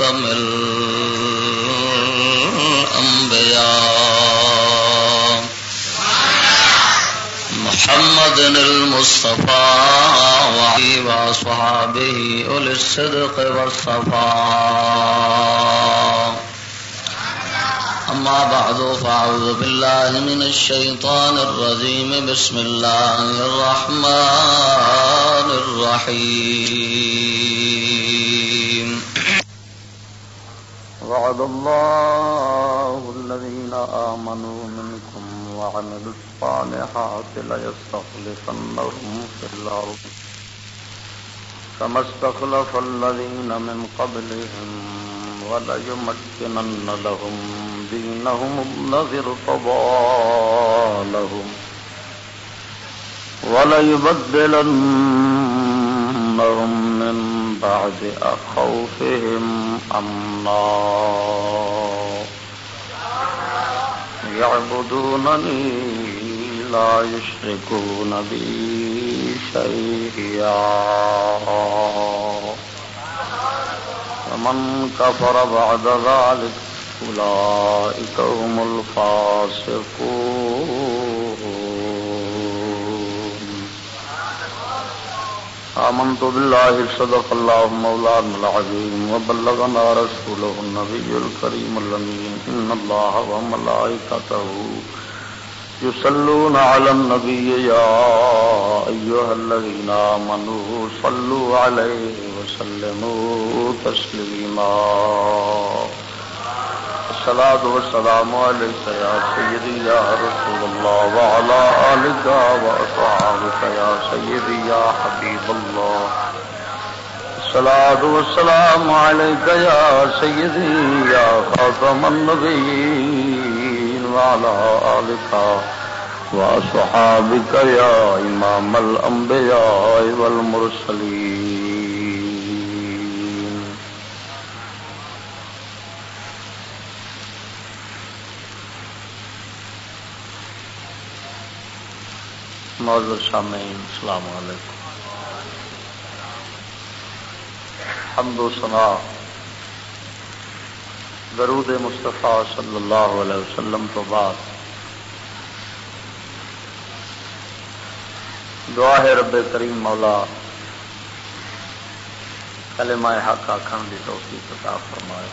وخاتم الأنبياء محمد المصطفى وعلي وصحابه أولي الصدق والصفاء. أما بعد، فأعوذ بالله من الشيطان الرجيم. بسم الله الرحمن الرحيم. وعد الله الذين آمنوا منكم وعملوا الصالحات ليستخلفنهم في الأرض كما استخلف الذين من قبلهم وليمكنن لهم دينهم الذي ارتضى لهم وليبدلنهم من بعد أخوفهم أمنا يعبدونني لا يشركون بي شيئا ومن كفر بعد ذلك أولئك هم الفاسقون آمنت بالله صدق الله مولانا العظيم وبلغنا رسوله النبي الكريم اللمين إن الله وملائكته يصلون على النبي يا أيها الذين آمنوا صلوا عليه وسلموا تسليما الصلاة والسلام عليك يا سيدي يا رسول الله وعلى آلك وأصحابك يا سيدي يا حبيب الله. الصلاة والسلام عليك يا سيدي يا خاتم النبيين وعلى آلك وأصحابك يا إمام الأنبياء والمرسلين. معذر سامعین، السلام علیکم۔ حمد و سنا۔ درود مصطفیٰ صلی اللہ علیہ وسلم تو بعد۔ دعا ہے رب کریم مولا۔ کلمہ حق آخر کی توفیق عطا فرمائے۔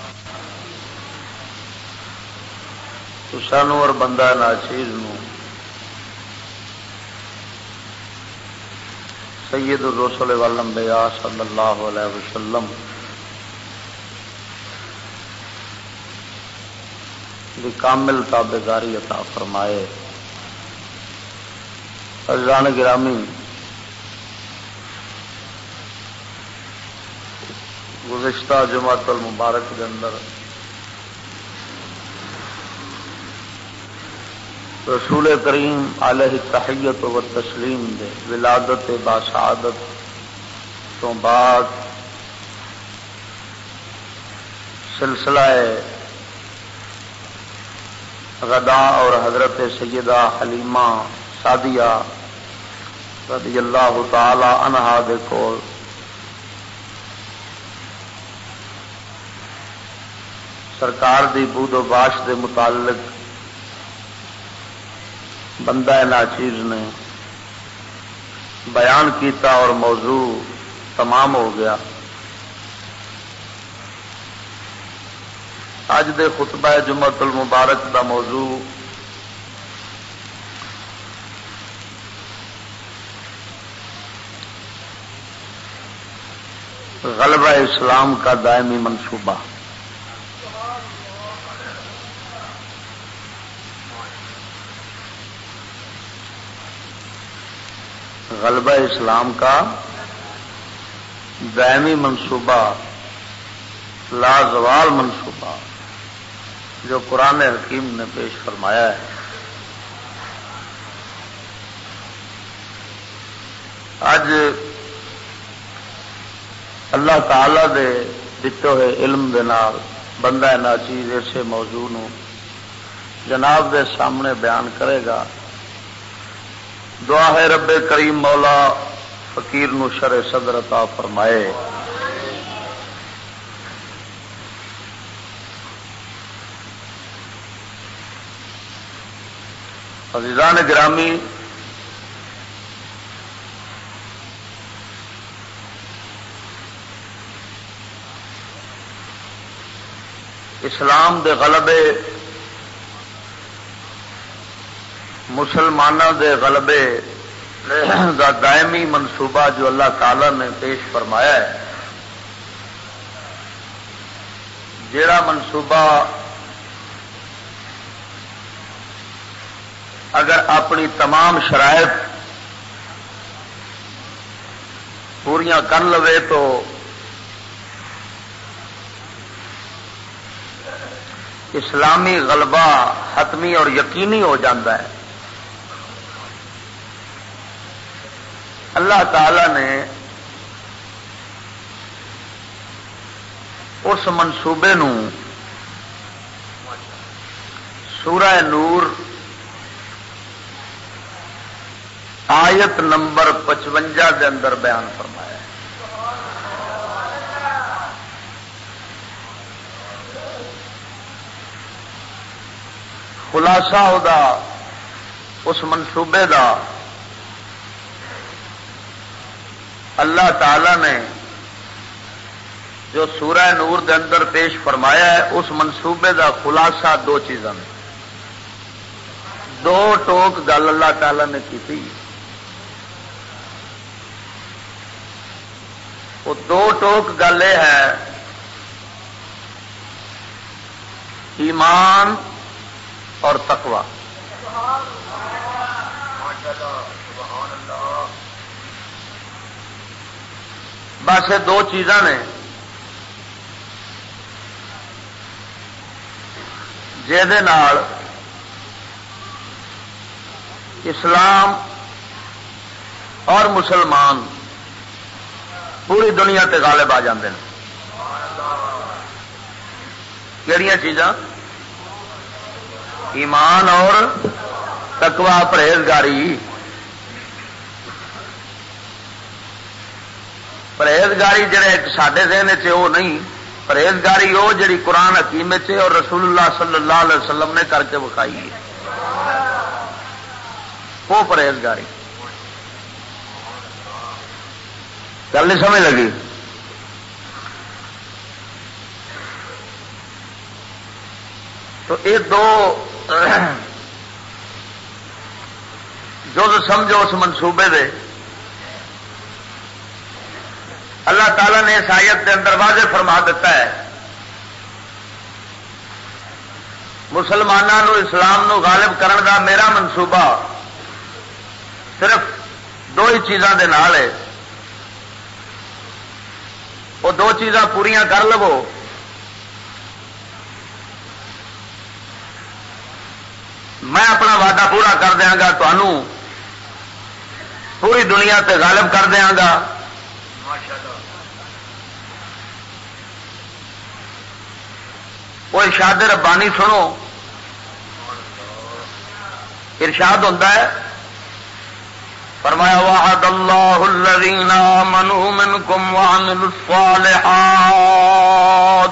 تو سانو اور بندہ ناچیز نو سید الرسول والانبیاء صلی اللہ علیہ وسلم۔ دی کامل تابعداری عطا فرمائے۔ ارزان گرامی، گزشتہ جماعت المبارک کے اندر رسول کریم علیہ تحیت و تسلیم دے، ولادت باسعادت تو بعد سلسلہ غدا اور حضرت سیدہ حلیمہ سادیہ رضی اللہ تعالی عنہا دے کول۔ سرکار دی بود و باش دے متعلق بندہ ناچیز نے بیان کیتا اور موضوع تمام ہو گیا۔ اج دے خطبہ جمعت المبارک دا موضوع غلبہ اسلام کا دائمی منصوبہ۔ غلبہ اسلام کا دائمی منصوبہ لازوال منصوبہ جو قرآن حکیم نے پیش فرمایا ہے۔ اج اللہ تعالی دے دیتے ہوئے علم دے نال بندہ ناچیز اسے موضوع نو جناب دے سامنے بیان کرے گا۔ دعا ہے رب کریم مولا، فقیر نو شر صدر عطا فرمائے۔ عزیزان گرامی، اسلام دے غلبے مسلمانوں دے غلبے دا دائمی منصوبہ جو اللہ تعالی نے پیش فرمایا ہے جڑا منصوبہ اگر اپنی تمام شرائط پوریا کر لو تو اسلامی غلبہ حتمی اور یقینی ہو جاتا ہے۔ اللہ تعالی نے اس منصوبے نو سورہ نور آیت نمبر پچوجا کے اندر بیان فرمایا خلاصہ اس منصوبے دا اللہ تعالی نے جو سورہ نور دے اندر پیش فرمایا ہے، اس منصوبے دا خلاصہ دو چیزاں دو ٹوک گل اللہ تعالی نے کی تھی۔ وہ دو ٹوک گل یہ ہے، ایمان اور تقوا بس یہ دو چیزاں نے۔ اسلام اور مسلمان پوری دنیا تے غالب آ جاندے ہیں کہڑی چیزاں؟ ایمان اور تکوا پرہیزگاری۔ پرہیزگاری جڑے سڈے دن وہ نہیں، پرہیزگاری وہ جڑی قرآن حکیم اور رسول اللہ صلی اللہ علیہ وسلم نے کر کے وکھائی ہے۔ وہ پرہیزگاری۔ گل نہیں سمجھ لگی؟ تو یہ دو جو سمجھو اس منصوبے دے۔ اللہ تعالی نے اس آیت کے اندر واضح فرما دیتا ہے۔ مسلمانوں اسلام نو غالب کرن دا میرا منصوبہ صرف دو ہی چیزاں دے نال ہے۔ وہ دو چیزاں پوریا کر لو۔ میں اپنا وعدہ پورا کر دیا گا تمہوں پوری دنیا تے غالب کر دیا گا۔ وہ ارشاد ربانی سنو۔ ارشاد ہوتا ہے۔ فرمایا، وعد اللہ الذین آمنوا منکم وعملوا الصالحات۔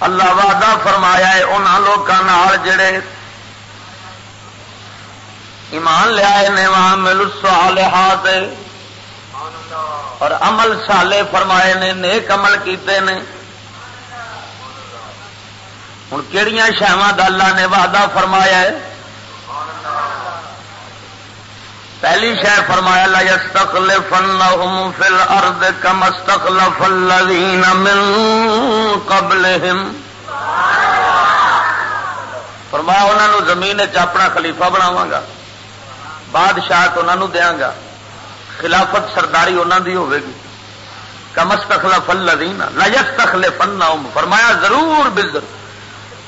اللہ وعدہ فرمایا ہے ان لوگوں جڑے ایمان لیا نے وہاں مل اور عمل سالے فرمائے نے، نیک عمل کیتے نے۔ ہوں کہڑی شہواں اللہ نے وعدہ فرمایا ہے؟ پہلی شہ فرمایا لا يستخلفنهم في الارض كما استخلف الذين من قبلهم۔ فرمایا انہوں زمین اپنا خلیفہ بناواں گا بادشاہ انہوں دیا گا، خلافت سرداری انہوں دی ہوے گی۔ کمس تخلف الذین لا يستخلفنهم فرمایا، ضرور بزر۔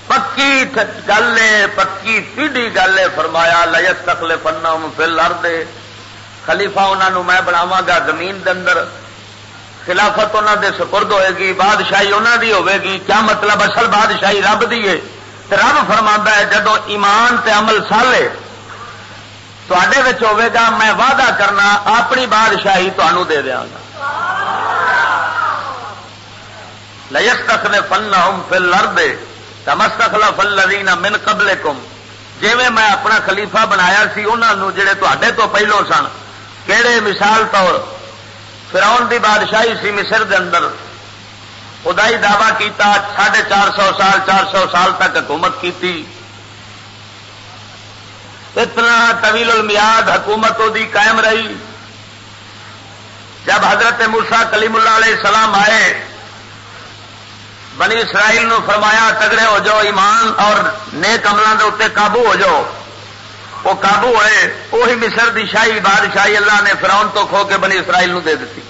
پکی گل ہے، پکی پیڈی گل ہے۔ فرمایا لجت تخلے پنا فل دے خلیفا انہوں میں بناوا گا زمین اندر۔ خلافت انہوں دے سپرد ہوئے گی، بادشاہی انہوں دی ہوے گی۔ کیا مطلب؟ اصل بادشاہی رب دی ہے۔ رب فرما ہے جدو ایمان تے عمل سالے تے گا، میں وعدہ کرنا، اپنی بادشاہی تمہوں دے دیا گا۔ لجس تک نے فن ہوں فل لڑ دے تمستخلا فل لدینا من قبل کم جی میں اپنا خلیفہ بنایا سی انہوں جڑے تے تو پہلو سن۔ کہڑے مثال طور فراؤن دی بادشاہی سی مصر دے اندر۔ خدا دعوی کیتا ساڑھے چار سو سال، چار سو سال تک حکومت کی اتنا طویل المیاد حکومت دی قائم رہی۔ جب حضرت مرسا کلیم اللہ علیہ السلام آئے بنی اسرائیل نو فرمایا، تگڑے ہو جاؤ، ایمان اور نیک عملوں کے اتنے قابو ہو جاؤ۔ وہ قابو ہوئے، وہی مصر دی شاہی بادشاہی اللہ نے فراؤن تو کھو کے بنی اسرائیل نو دے دیتی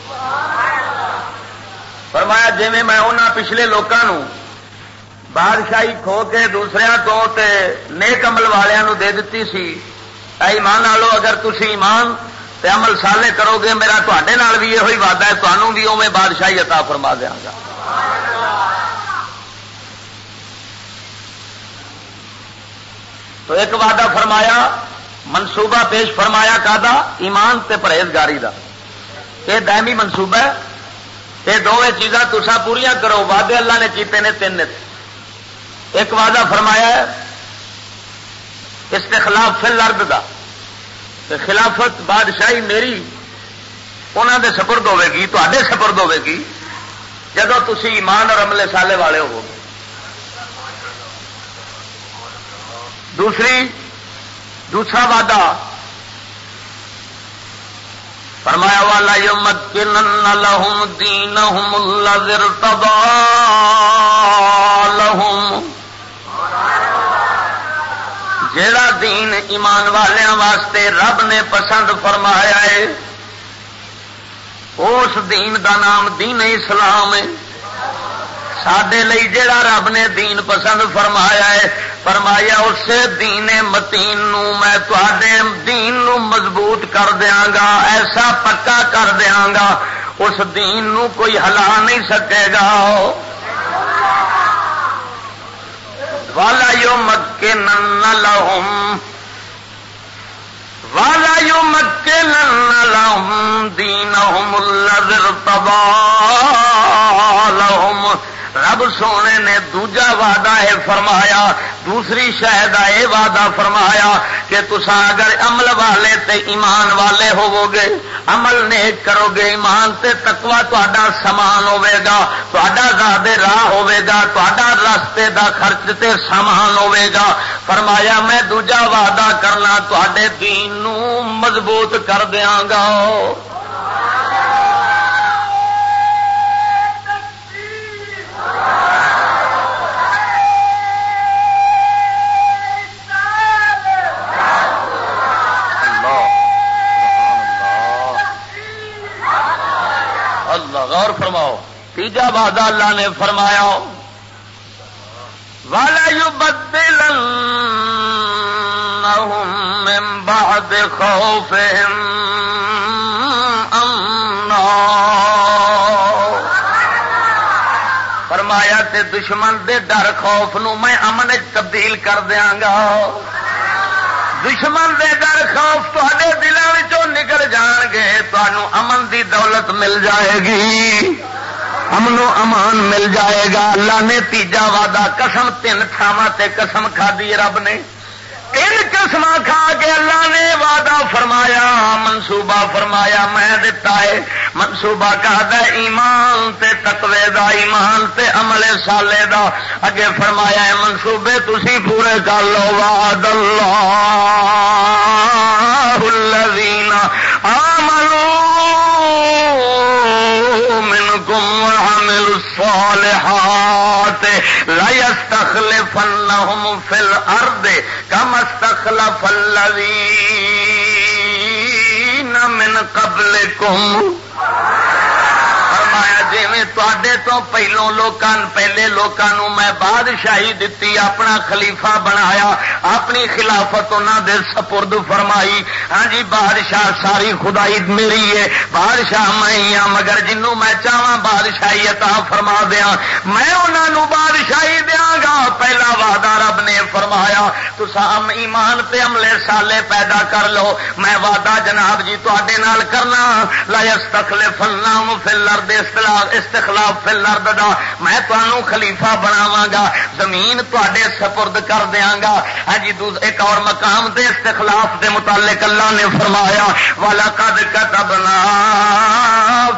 فرمایا جی میں انہوں پچھلے لوگوں بادشاہی کھو کے دوسرے تو تے نیک عمل والوں دے دیتی سی۔ ایمان آلو اگر تھی ایمان تے عمل سالے کرو گے، میرا تے بھی یہ وعدہ ہے تمہوں بھی اوے بادشاہی عطا فرما دیا گا۔ تو ایک وعدہ فرمایا، منصوبہ پیش فرمایا کا ایمان تے پرہیزگاری دا۔ یہ دائمی منصوبہ ہے۔ یہ دونوں چیزاں تسا پوریا کرو۔ وعدے اللہ نے کیتے نے تین ایک وعدہ فرمایا ہے اس کے خلاف فل ارد کا خلافت بادشاہی میری انہوں دے سپرد ہوے گی تے سپرد ہوے گی۔ جب تھی ایمان اور عملے سالے والے ہو دوسری، دوسرا وعدہ۔ فرمایا والا یمکن لهم دینهم الذی ارتضى لهم۔ جیڑا دین ایمان والوں واسطے رب نے پسند فرمایا ہے، اس دین دا نام دین اسلام ہے۔ سڈے جڑا رب نے دین پسند فرمایا ہے، فرمایا اسے دین متین نو میں تے دین نو مضبوط کر دیا گا، ایسا پکا کر دیا گا، اس دین نو کوئی ہلا نہیں سکے گا۔ والا یو مکے نن لہم، والا یو مکے نن لہم دین تبا لہم۔ رب سونے نے دوجا وعدہ ہے فرمایا، دوسری شہد یہ وعدہ فرمایا کہ تسا اگر عمل والے تے ایمان والے ہوو گے عمل نیک کرو گے ایمان تے تکوا تا سامان ہوے گا تا زیادہ راہ ہوے گا تا رستے دا خرچ تے سامان ہوے گا فرمایا، میں دوجا وعدہ کرنا تے دین نو مضبوط کر دیاں گا۔ تیجا وعدہ اللہ نے فرمایا والا یو بدل بعد خوف فرمایا تے دشمن دے ڈر خوف نو میں امن تبدیل کر دیا گا۔ دشمن دے ڈر خوف تے دلوں نکل جان گے تمہوں امن دی دولت مل جائے گی۔ امن و امان مل جائے گا۔ اللہ نے تیجا وعدہ، قسم تین تھاوا تے قسم کھا دی رب نے۔ تین قسم کھا کے اللہ نے وعدہ فرمایا، منصوبہ فرمایا، میں دتا ہے۔ منصوبہ کہا ایمان تے تقوی دا، ایمان تے عمل سالے دا۔ اگے فرمایا ہے، منصوبے تسی پورے کر لو، وعد اللہ الذین آمنوا منکم وعملوا الصالحات لا يستخلفنهم في الارض كما استخلف الذين من قبلكم. فرمایا جی تو پہلوں لوکاں پہلے لوگوں میں بادشاہی دتی، اپنا خلیفہ بنایا، اپنی خلافت انہوں دے سپرد فرمائی. ہاں جی بادشاہ ساری خدائی میری ہے، بادشاہ میں ہاں مگر جنوں میں چاہا بادشاہی عطا فرما دیا میں انہوں بادشاہی دیا گا۔ پہلا وعدہ رب نے فرمایا تو ایمان پہ عملے سالے پیدا کر لو، میں وعدہ جناب جی تے کرنا لاس تخلے فلنا فل استخلاف فل دا، میں تمہوں خلیفہ بناوا گا زمین تے سپرد کر دیا گا ہاں جی ایک اور مقام دے استخلاف دے متعلق اللہ نے فرمایا والا کد کتبنا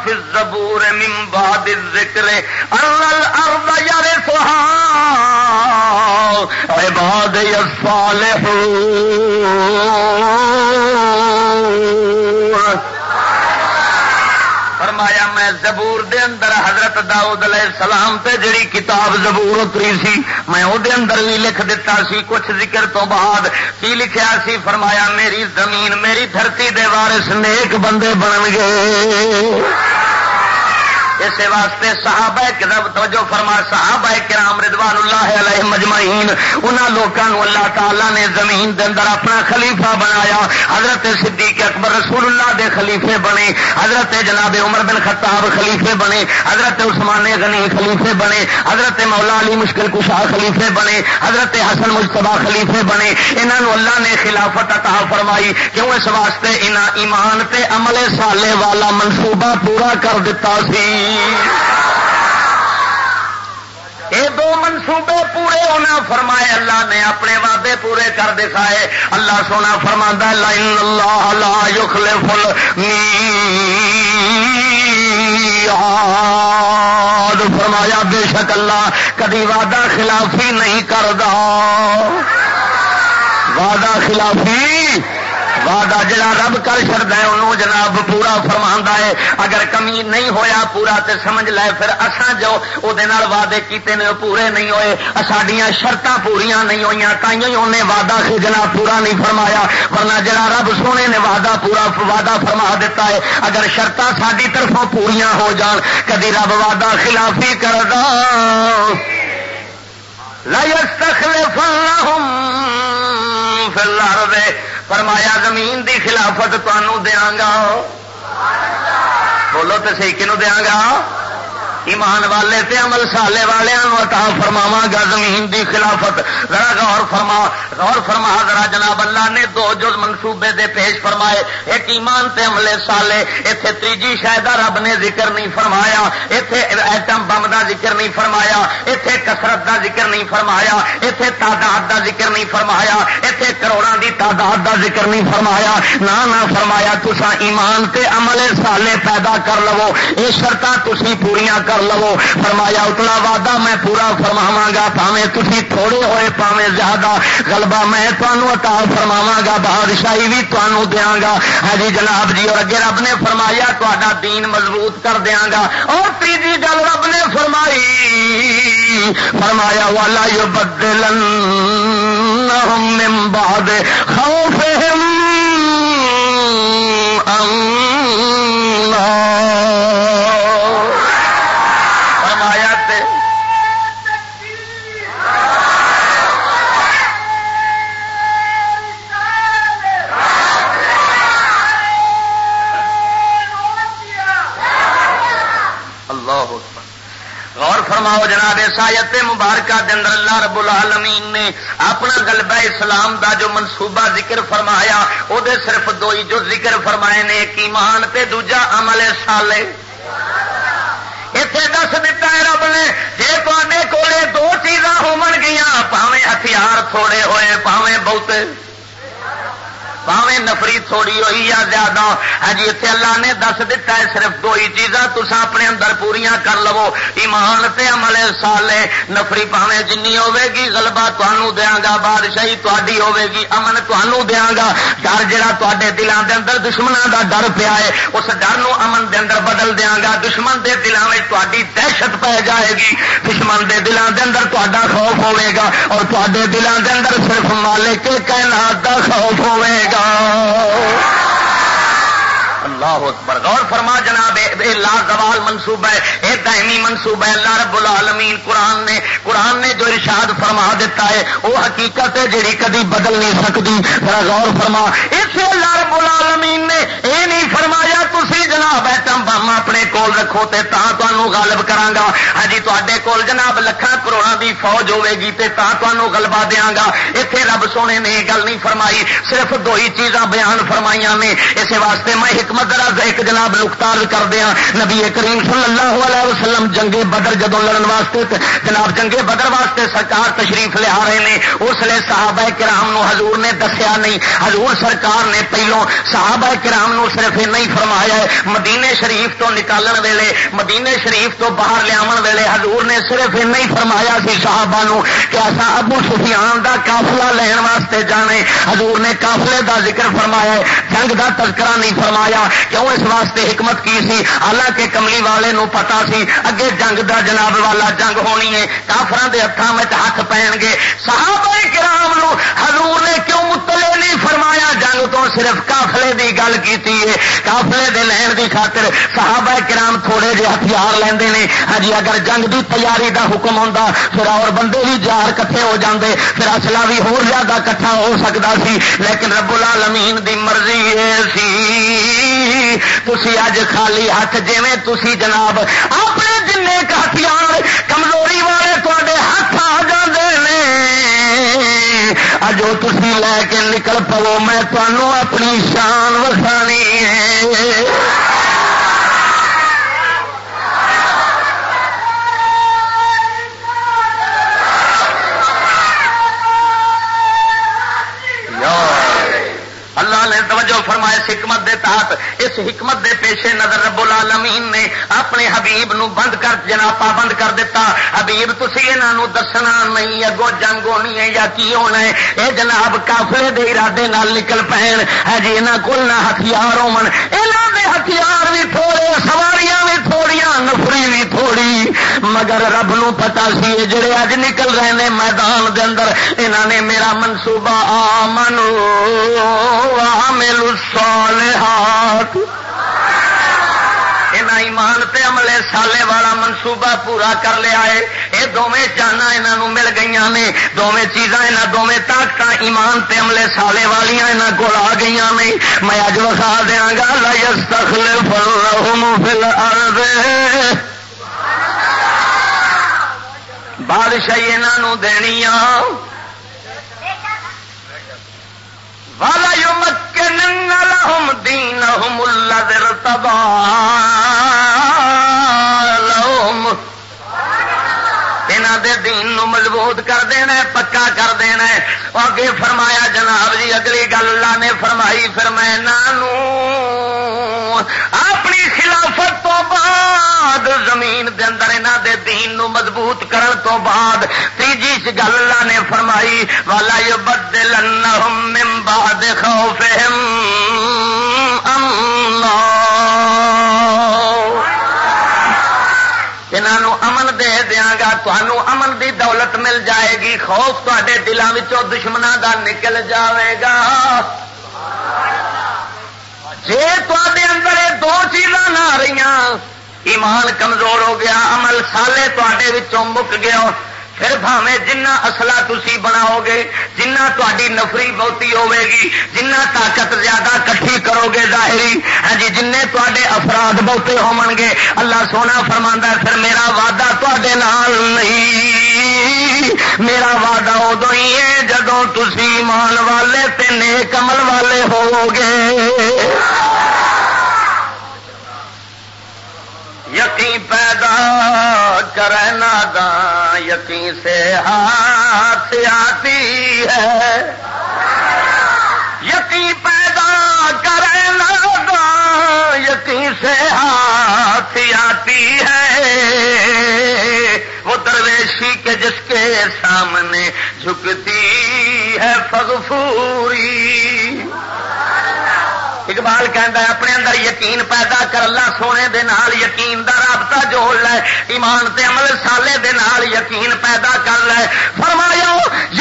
فل زبور ممبا دل ذکر الارض یرثها عباد الصالحون۔ فرمایا زبور دے اندر حضرت داؤد علیہ السلام تے جڑی کتاب زبور اتری سی، میں او دے اندر بھی لکھ دیتا سی کچھ ذکر تو بعد۔ کی لکھیا سی؟ فرمایا، میری زمین، میری دھرتی دے وارث نیک بندے بن گئے اسی واسطے صحابہ کرام، توجہ فرما، صحابہ کرام رضوان اللہ علیہ مجمعین، انہاں لوگوں اللہ تعالی نے زمین دے اندر اپنا خلیفہ بنایا۔ حضرت صدیق اکبر رسول اللہ دے خلیفے بنے، حضرت جناب عمر بن خطاب خلیفے بنے، حضرت عثمان غنی خلیفے بنے، حضرت مولا علی مشکل کشا خلیفے بنے، حضرت حسن مشتبہ خلیفے بنے۔ انہوں اللہ نے خلافت عطا فرمائی۔ کیوں اس واسطے؟ انہاں ایمان تے عمل سالے والا منصوبہ پورا کر دیتا سی۔ یہ دو منصوبے پورے ہونا فرمائے اللہ نے، اپنے وعدے پورے کر دکھائے اللہ سونا فرما اللہ لا يخلف یاد فرمایا، بے شک اللہ کدی وعدہ خلافی نہیں کردا۔ وعدہ خلافی وعدہ جڑا رب کر چڑتا ہے، انہوں جناب پورا فرما ہے۔ اگر کمی نہیں ہویا پورا تے سمجھ لے، پھر اساں جو وہ وعدے کیتے نے، پورے نہیں ہوئے۔ سڈیا شرط پوریا نہیں ہوئی تھی انہیں وعدہ سے خجنا پورا نہیں فرمایا۔ ورنہ جڑا رب سونے نے وعدہ پورا وعدہ فرما دیتا ہے، اگر شرط ساری طرفوں پوریا ہو جان، کدی رب وعدہ خلافی فل دے فرمایا، زمین دی خلافت تمہوں دیا گا بولو تو سی کنو دیا گا ایمان والے تے عمل سالے والے عطا فرماوا گا، زمین دی خلافت۔ ذرا غور فرما غور فرما ذرا جناب اللہ نے دو جو منصوبے دے پیش فرمائے۔ ایک ایمان تے عملے سالے اتے تیجی شاید رب نے ذکر نہیں فرمایا اتے ایٹم بم دا ذکر نہیں فرمایا اتے کسرت دا ذکر نہیں فرمایا اتے تعداد دا ذکر نہیں فرمایا اتے کروڑوں دی تعداد دا ذکر نہیں فرمایا۔ نہ نہ فرمایا تسا ایمان تے عمل سالے پیدا کر لو، یہ شرط تھی پوریا کر لو۔ فرمایا، اتنا وعدہ میں پورا فرماوا گا پاوے تھی تھوڑے ہوئے پاوے زیادہ۔ غلبہ میں تمہوں اتا فرماوا گا، بادشاہی بھی تمہوں دیا گا۔ ہاں جی جناب جی اور اگے رب نے فرمایا تا دین مضبوط کر دیا گا۔ اور تیجی گل رب نے فرمائی، فرمایا والا یو بدلن بعد خوفہم غور فرماؤ جناب سایت مبارکہ دن اللہ رب العالمین نے اپنا گلبہ اسلام دا جو منصوبہ ذکر فرمایا وہ صرف دو ہی جو ذکر فرمائے نے، ایک ایمان تے دوجا عمل سالے اتے دس دتا ہے رب نے جی تے کولے دو چیزاں ہوا پاوے ہتھیار تھوڑے ہوئے پاوے بہتے۔ پاوے نفری تھوڑی ہوئی یا زیادہ۔ ہاں جی اتنے اللہ نے دس دتا ہے، صرف دو ہی چیزاں تسا اپنے اندر پوریا کر لو۔ ایمان تے عمل سالے نفری پاوے جنی ہوے گی، غلبہ تمہوں دیا گا، بادشاہی تاری ہوے گی، امن تمہوں دیا گا۔ ڈر جہا تے دلان دے اندر دشمنوں دا ڈر پیا ہے، اس ڈر نو امن دے اندر بدل دیا گا۔ دشمن دے دلان میں تاری دہشت پی جائے گی۔ دشمن دے دلان دے اندر تا خوف ہوے گا اور تے دلان دے اندر صرف مالک کائنات دا خوف ہوے گا۔ جاؤ۔ اللہ اکبر۔ غور فرما جناب لا زوال منصوبہ ہے، اے دائمی منصوبہ ہے۔ اللہ رب العالمین قرآن نے قرآن نے جو ارشاد فرما دیتا ہے، وہ حقیقت ہے جیڑی کدی بدل نہیں سکتی۔ ذرا غور فرما۔ اسے اللہ رب العالمین نے اے نہیں فرمایا تھی جناب ایٹم بم اپنے کول رکھو تے تا تمہوں غالب کرانگا۔ ہاں جی، تے کول جناب لکھان کروڑوں دی فوج ہوے گی تے تا تمہوں غلبہ دیاں گا اتنے رب سونے نے گل نہیں فرمائی، صرف دو ہی چیزاں بیان فرمائیاں نے۔ اس واسطے میں حکمت درد ایک جناب نقطار کر دیا نبی کریم صلی اللہ علیہ وسلم جنگے بدر جدو لڑن واسطے جناب جنگے بدر واسطے سرکار تشریف لیا رہے ہیں اس لیے صحابہ کرام نو حضور نے دسیا نہیں۔ حضور سرکار نے پہلوں صحابہ کرام نو صرف نہیں فرمایا ہے مدینے شریف تو نکالن ویلے مدینے شریف تو باہر لیا ویلے، حضور نے صرف نہیں فرمایا سی صحابہ نو کہ ایسا ابو سفیان دا کافلا لین واسطے جانے حضور نے کافلے دا ذکر فرمایا ہے، جنگ دا تذکرہ نہیں فرمایا۔ کیوں اس واسطے حکمت کی سی؟ حالانکہ کملی والے نو پتا سی، اگے جنگ دا جناب والا جنگ ہونی ہے کافران دے ہاتھوں میں ہاتھ پہن گے۔ صحابہ کرام نو حضور نے کیوں متلے نہیں فرمایا؟ جنگ تو صرف کافلے دی گل کی کافلے دے لین دی خاطر صحابہ کرام تھوڑے جے ہتھیار لیندے نے۔ ہاں جی اگر جنگ دی تیاری دا حکم ہوندا، پھر اور بندے بھی جار کٹھے ہو جاندے، پھر اصلا بھی ہو زیادہ کٹھا ہو سکتا سی۔ لیکن رب العالمین دی مرضی سی۔ تھی اج خالی ہاتھ جی جناب اپنے جن کا ہتھیار کمزوری والے تے ہاتھ آ جاتے ہیں اج وہ تھی لے کے نکل پو، میں تمہوں اپنی شان وسانی ہے۔ فرمائے اس حکمت دے تحت، اس حکمت دے پیشے نظر رب العالمین نے اپنے حبیب نو بند کر، جناب پابند کر دیتا۔ حبیب تھی یہاں دسنا نہیں اگو جنگ ہونی ہے یا کی ہونا ہے؟ اے جناب کافلے دے ارادے نال نکل پین ہے جی یہاں کول نہ ہتھیار ہو ہتھیار بھی تھوڑے، سواریاں بھی تھوڑیاں نفری بھی تھوڑی۔ مگر رب نو پتا سی جڑے اج نکل رہے ہیں میدان دے اندر انہوں نے میرا منصوبہ آ منو میلو الصالحات ایمان تے عملے سالے والا منصوبہ پورا کر لیا ہے۔ یہ دونیں جانا یہاں مل گئی نے۔ دونیں چیزاں یہاں دونیں طاقت ایمان تے عملے سالے والیاں یہاں کو آ گئی نے۔ میں اج وسا دیا گا لس تخل فل بادشاہی یہاں دینی والا یو مکن لهم دینهم الذي ارتضى لهم دے دین نو مضبوط کر دینا پکا کر دینا اگے فرمایا، جناب جی اگلی گل اللہ نے فرمائی، پھر میں اپنی تو بعد زمین دے اندر انہوں دے دین نو مضبوط کرن تو بعد تیجی گل اللہ نے فرمائی والا یو بدل من بعد خوفہم انہوں امن دے دیا گا تمہوں امن دی دولت مل جائے گی، خوف تے دلوں دشمنوں کا نکل جاوے گا۔ جی تے اندر یہ دو چیزاں نہ رہی ایمان کمزور ہو گیا، عمل سالے تے مک گیا۔ پھر بھاوے جنہ اصلا تھی بناؤ گے جنہ تاری نفری بہتی ہوے گی جنہ طاقت زیادہ کٹھی کرو گے ظاہری ہاں جی جن تے افراد بہتے ہو گے اللہ سونا فرما پھر میرا وعدہ تے نال نہیں۔ میرا وعدہ ادو ہی ہے جدو تھی مان والے تین کمل والے ہو گے یقین پیدا کرنا دا یقین سے ہاتھ آتی ہے۔ یقین پیدا کرنا دا یقین سے ہاتھ آتی ہے۔ وہ درویشی کے جس کے سامنے جھکتی ہے، فغفوری۔ اقبال کہہ اپنے اندر یقین پیدا کر، اللہ سونے دے نال یقین دا رابطہ جوڑ لے، ایمان تے عمل سالے دے نال یقین پیدا کر لے۔ فرمایا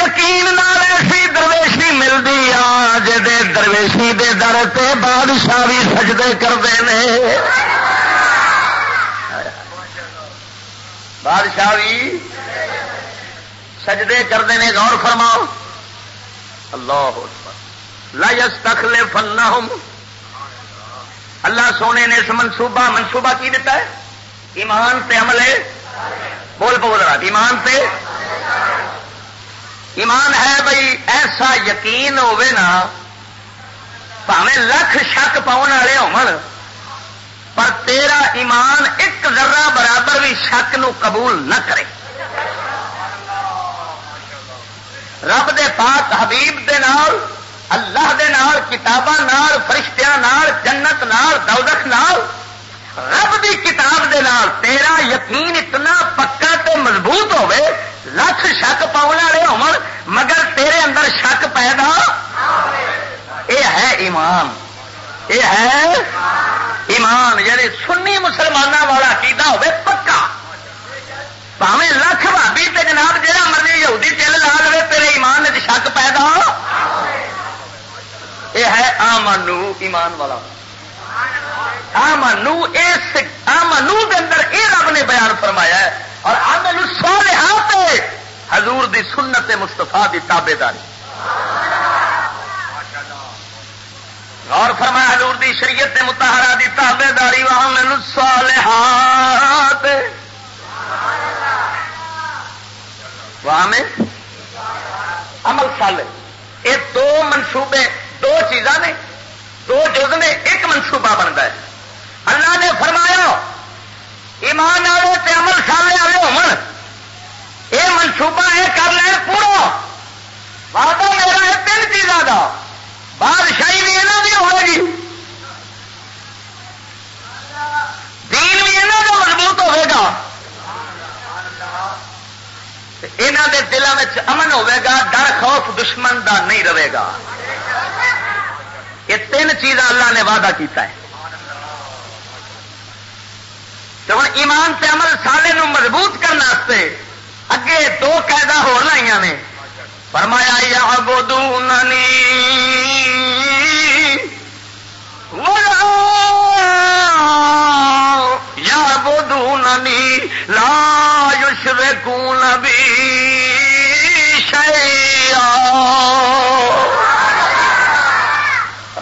یقین نال ایسی درویشی ملتی آ جے درویشی دے در تے بادشاہ بھی سجدے کرتے ہیں بادشاہ بھی سجدے کرتے ہیں غور فرماؤ۔ اللہ لا یس تخلے اللہ سونے نے اس منصوبہ منصوبہ کی دیتا ہے؟ ایمان پہ عملے بول بول رہا ایمان پہ ایمان ہے بھائی، ایسا یقین ہوے نا پاوے لکھ شک پاؤن والے ہو پر تیرا ایمان ایک ذرہ برابر بھی شک نو قبول نہ کرے۔ رب دے پاک حبیب دے نال اللہ دے نال کتاباں نال فرشتیاں نال جنت نال دودخ نال رب دی کتاب دے نال تیرا یقین اتنا پکا تے مضبوط ہوے لکھ شک پاؤن والے ہو مگر تیرے اندر شک پیدا یہ ہے ایمان۔ یہ ہے ایمان۔ یعنی سنی مسلمانوں والا کیدا ہوے پکا۔ پاوے لکھ بھابی تے جناب جہاں مرضی یہودی چل لا لے تیرے ایمان شک پیدا۔ یہ ہے آمانو ایمان والا۔ آمانو اس آمانو کے اندر یہ رب نے بیان فرمایا ہے۔ اور عمل الصالحات حضور دی سنت مستفا دی تابے داری اور فرمایا، حضور دی شریعت متحرہ دی تابے داری وعمل الصالحات وعمل عمل صالح۔ یہ دو منصوبے دو چیزاں نے، دو جز نے، ایک منصوبہ بنتا ہے۔ اللہ نے فرمایا، ایمان والے تے عمل سالے والے ہو یہ منصوبہ یہ کر لیں پورا۔ وعدہ میرا ہے تین چیزوں کا بادشاہی بھی یہاں بھی ہوئے گی۔ دین بھی یہاں کا مضبوط ہوے گا۔ یہاں کے دلوں میں امن ہوے گا، ڈر، خوف، دشمن دا نہیں رہے گا۔ یہ تین چیزاں اللہ نے وعدہ کیتا ہے۔ تو ہوں ایمان سے عمل سالے نو مضبوط کرنے اگے دو قیدا ہو لائیا نے۔ فرمایا یا بودو یا بودو ننی لا یشر کون بھی شیا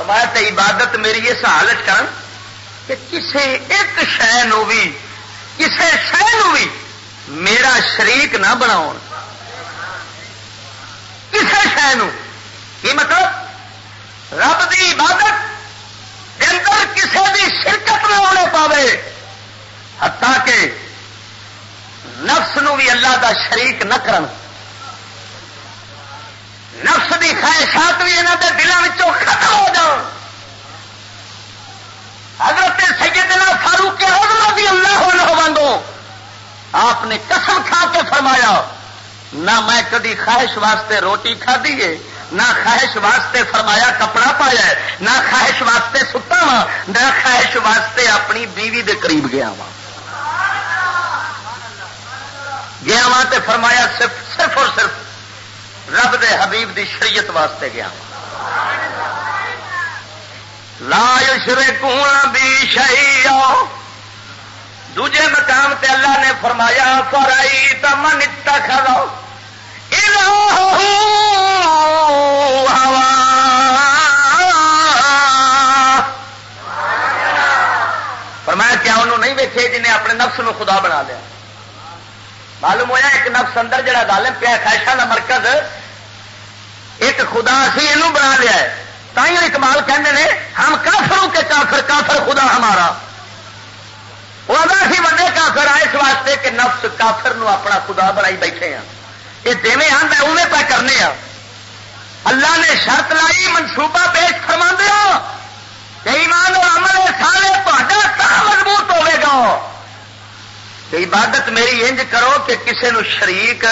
فرمایا تے عبادت میری اس حالت کر کہ کسی ایک شہ بھی کسی شہ بھی میرا شریک نہ بناؤ کسی شہ کی مطلب رب دی عبادت اندر کسی بھی شرکت نہ ہونے پاوے، حتیٰ کہ نفس نو بھی اللہ دا شریک نہ کرن۔ نفس دی خواہشات بھی یہاں کے دلوں ختم ہو جان حضرت سیدنا فاروق رضی اللہ عنہ وانگو آپ نے قسم کھا کے فرمایا، نہ میں کدی خواہش واسطے روٹی کھا ہے، نہ خواہش واسطے فرمایا کپڑا پایا نہ خواہش واسطے ستا وا نہ خواہش واسطے اپنی بیوی دے قریب گیا وا گیا وا تے فرمایا، صرف صرف اور صرف رب دے حبیب دی شریعت واسطے گیا۔ لا یشرکون بھی شہیا دوجے مقام تے اللہ نے فرمایا فرائی تمن اتخذ فرمایا، کیا انہوں نہیں ویکے جنہیں اپنے نفس نو خدا بنا لیا؟ معلوم ہوا ایک نفس اندر جڑا ظالم پیا خواہشہ کا مرکز، ایک خدا سی یہ بنا لیا ہے۔ تھی اکمال کہتے ہیں ہم کافروں کے کافر کافر خدا ہمارا۔ وہ سی وڈے کافر آئے اس واسطے کہ نفس کافر نو اپنا خدا بنائی بیٹھے ہیں۔ یہ جیویں آتا اوے پہ کرنے ہیں۔ اللہ نے شرط لائی، منصوبہ پیش فرما دیا ایمان و عمل سارے تا مضبوط ہوے گا۔ کہ عبادت میری انج کرو کہ کسی نو شریک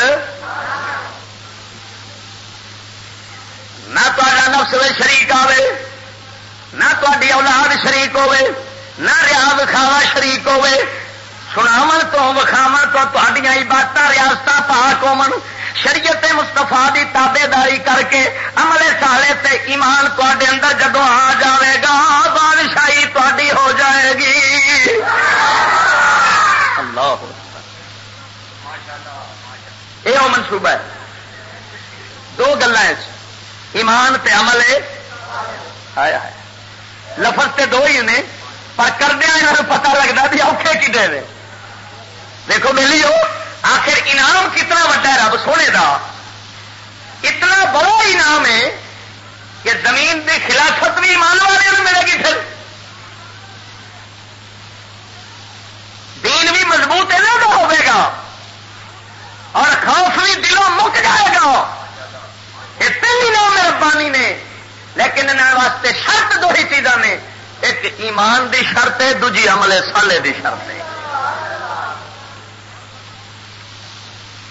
نہ تا نفس شریک آئے نہ تاری اولاد شریک ہوے نہ ریاض کھاوا شریک ہوے سناو تو وکھاو تو عبادت ریاست پاک ہومن شریعت مستفا کی تابے داری کر کے عملے سالے تے ایمان تے اندر جدو آ جائے گا، بادشاہی تاری ہو جائے گی۔ اللہ یہ منصوبہ ہے۔ دو گلا ایمان تے عمل آیا ہے لفظ تے دو ہی نے۔ پر کردیا یہ پتا لگتا بھی اوکھے کھے دیکھو ملی ہو آخر انعام کتنا وڈا ہے رب سونے دا۔ اتنا بڑا انعام ہے کہ زمین کی خلافت بھی ایمان والے ملے گی پھر۔ دین بھی مضبوط کا ہوگا اور خوف بھی دلوں مک جائے گا۔ اتنے نام ربانی نے، لیکن ان واسطے شرط دو ہی چیزاں نے۔ ایک ایمان دی شرط ہے، دوجی عملے سالے دی شرط ہے۔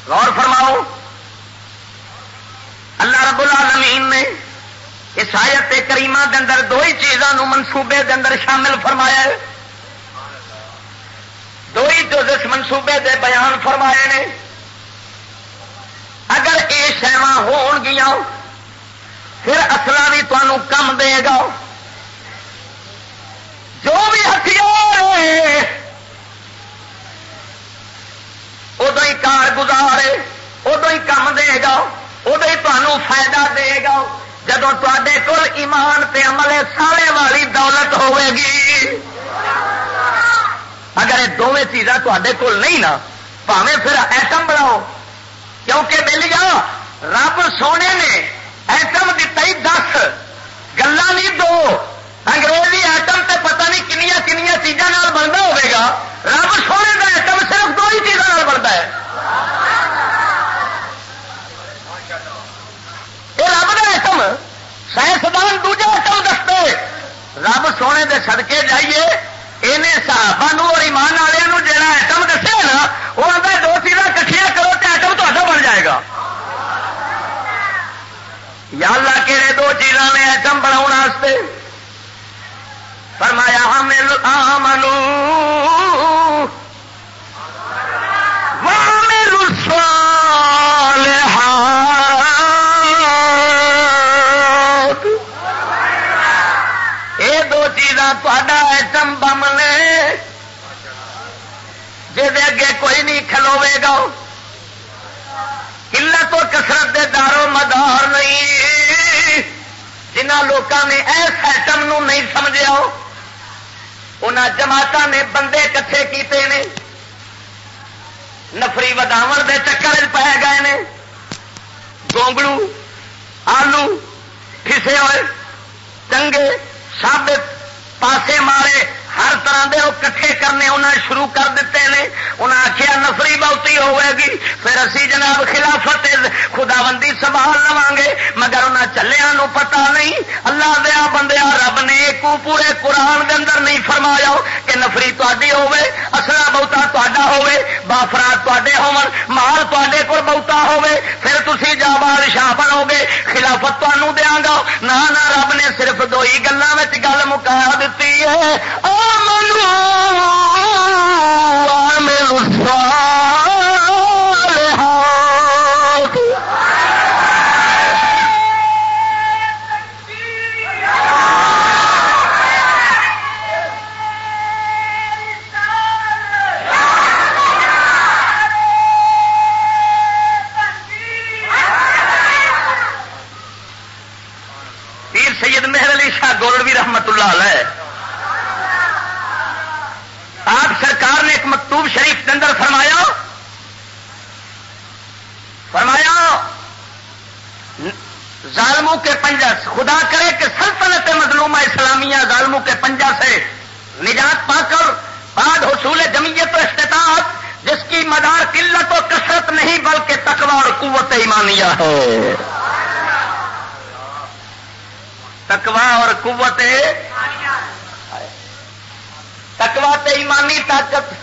غور فرماؤ، اللہ رب العالمین نے اس آیت کریمہ دے اندر دو ہی چیزوں منصوبے دے اندر شامل فرمایا ہے۔ دو ہی جو اس منصوبے دے بیان فرمائے نے، اگر یہ شہوا ہون گیا، پھر اصلا بھی تمہوں کم دے گا۔ جو بھی ہتھیار ادو ہی کار گزارے ادو ہی کم دے گا ادو ہی تمہوں فائدہ دے گا۔ جب تے کول ایمان تے عملے سارے والی دولت ہوے گی۔ اگر یہ دونیں چیزاں تے کول نہیں نا پاوے پھر ایٹم بناؤ۔ کیونکہ مل جا رب سونے نے ایٹم دتا ہی دس۔ گلا نہیں دو۔ انگریزی ایٹم تے پتہ نہیں کنیا کنیا چیزوں بنتا ہوگا۔ رب سونے کا ایٹم صرف دو ہی چیزوں بنتا ہے۔ یہ رب کا ایٹم، سائنسدان دوجا ایٹم دستے۔ رب سونے دے سدکے جائیے۔ انہیں صحابہ اور ایمان والوں جہاں ایٹم دسیا نا وہ آتا دو چیزاں کٹھیا کرو تو ایٹم تو بن جائے گا یا اللہ کہڑے دو چیزوں نے ایٹم بنا فرمایا ہم آمنو چیزاں تا ایٹم بم نے جی اگے کوئی نہیں کھلوے گا کلا تو کسرت دے دارو مدار نہیں جنہ لوگوں نے ایس ایٹم نو نہیں سمجھا ان جماعت نے بندے کٹھے کیتے ہیں نفری وداو دے چکر پہ گئے نے گونگلو آلو کسے ہوئے چنگے سب پاسے مارے ہر طرح دے وہ کٹھے کرنے انہیں شروع کر دیتے ہیں انہیں آخیا نفری بہتی ہوئے گی، پھر اسی جناب خلافت خدا بندی سنبھال لوا گے۔ مگر انہیں چلیا پتا نہیں، اللہ دیا بندیا رب نے ایک پورے قرآن کے اندر نہیں فرمایا کہ نفری تاری ہوے اصلا بہتا تا ہوے بافرات تے ہو مال تے کو بہتا ہوے پھر تھی جا بادشاہ بنو گے، خلافت تمہوں دیا گا۔ نہ رب نے صرف دو ہی گلوں میں گل مکا دیتی ہے۔ پیر سید مہر علی شاہ رحمت اللہ علیہ۔ آپ سرکار نے ایک مکتوب شریف کے اندر فرمایا فرمایا، ظالموں کے پنجا خدا کرے کہ سلطنت مظلومہ اسلامیہ ظالموں کے پنجا سے نجات پا کر بعد حصول جمعیت و استطاعت، جس کی مدار قلت و کثرت نہیں بلکہ تقوی اور قوت ایمانیہ ہے۔ تقوی اور قوت تکوا تے ایمانی طاقت،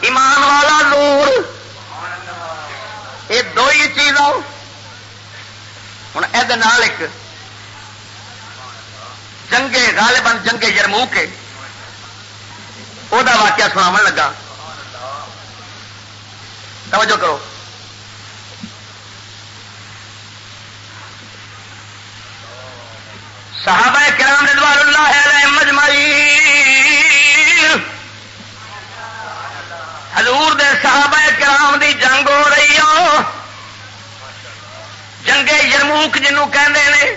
ایمان والا نور۔ یہ دو ہی چیز ہوں یہ جنگے غالباً جنگے جرمو کے وہ واقعہ سناو لگا۔ توجہ کرو۔ صحابہ کرام رضوان اللہ علیہ مجمعی حضور دے صحابہ کرام دی جنگ ہو رہی ہو جنگے یرموک جنوں کہ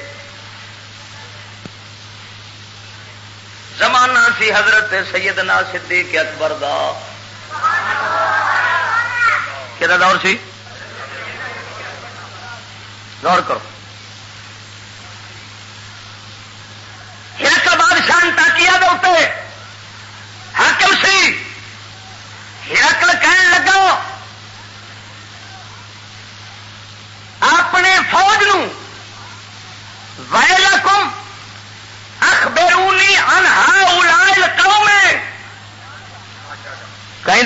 زمانہ سی حضرت سیدنا صدیق اکبر دا۔ کہ دور سی؟ غور کرو ہرکل بادشاہ تاکیا حاکم سی۔ ہرکل کہن لگا، اپنے فوج نو ویلکم اخبرونی انہا اولائل قوم کہیں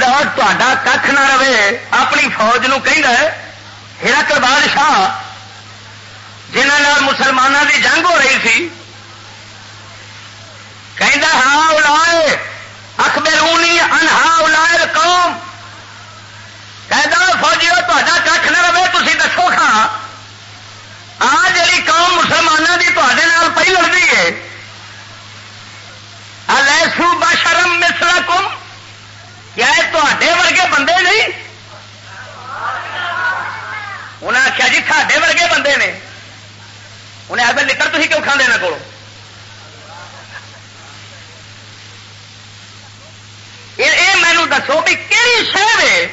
کھ نہ رہے، اپنی فوج نو کہیں ہرکل بادشاہ جنہوں مسلمانوں کی جنگ ہو رہی تھی کہ ہاں اڑائے اخبرونی انہا اڑائے قوم کہ فوجیو تا کھ نہ رہے تھی دسو کھا۔ آ جی قوم مسلمانوں کی تے پہ لڑتی ہے۔ لسو بشرم مسلا کم کیا تے ورگے بندے نہیں انہیں آخیا جی تھے ورگے بندے نے۔ انہیں آخر نکل تھی کیوں کھانے کو یہ مینو دسو بھی کہڑی شہر ہے؟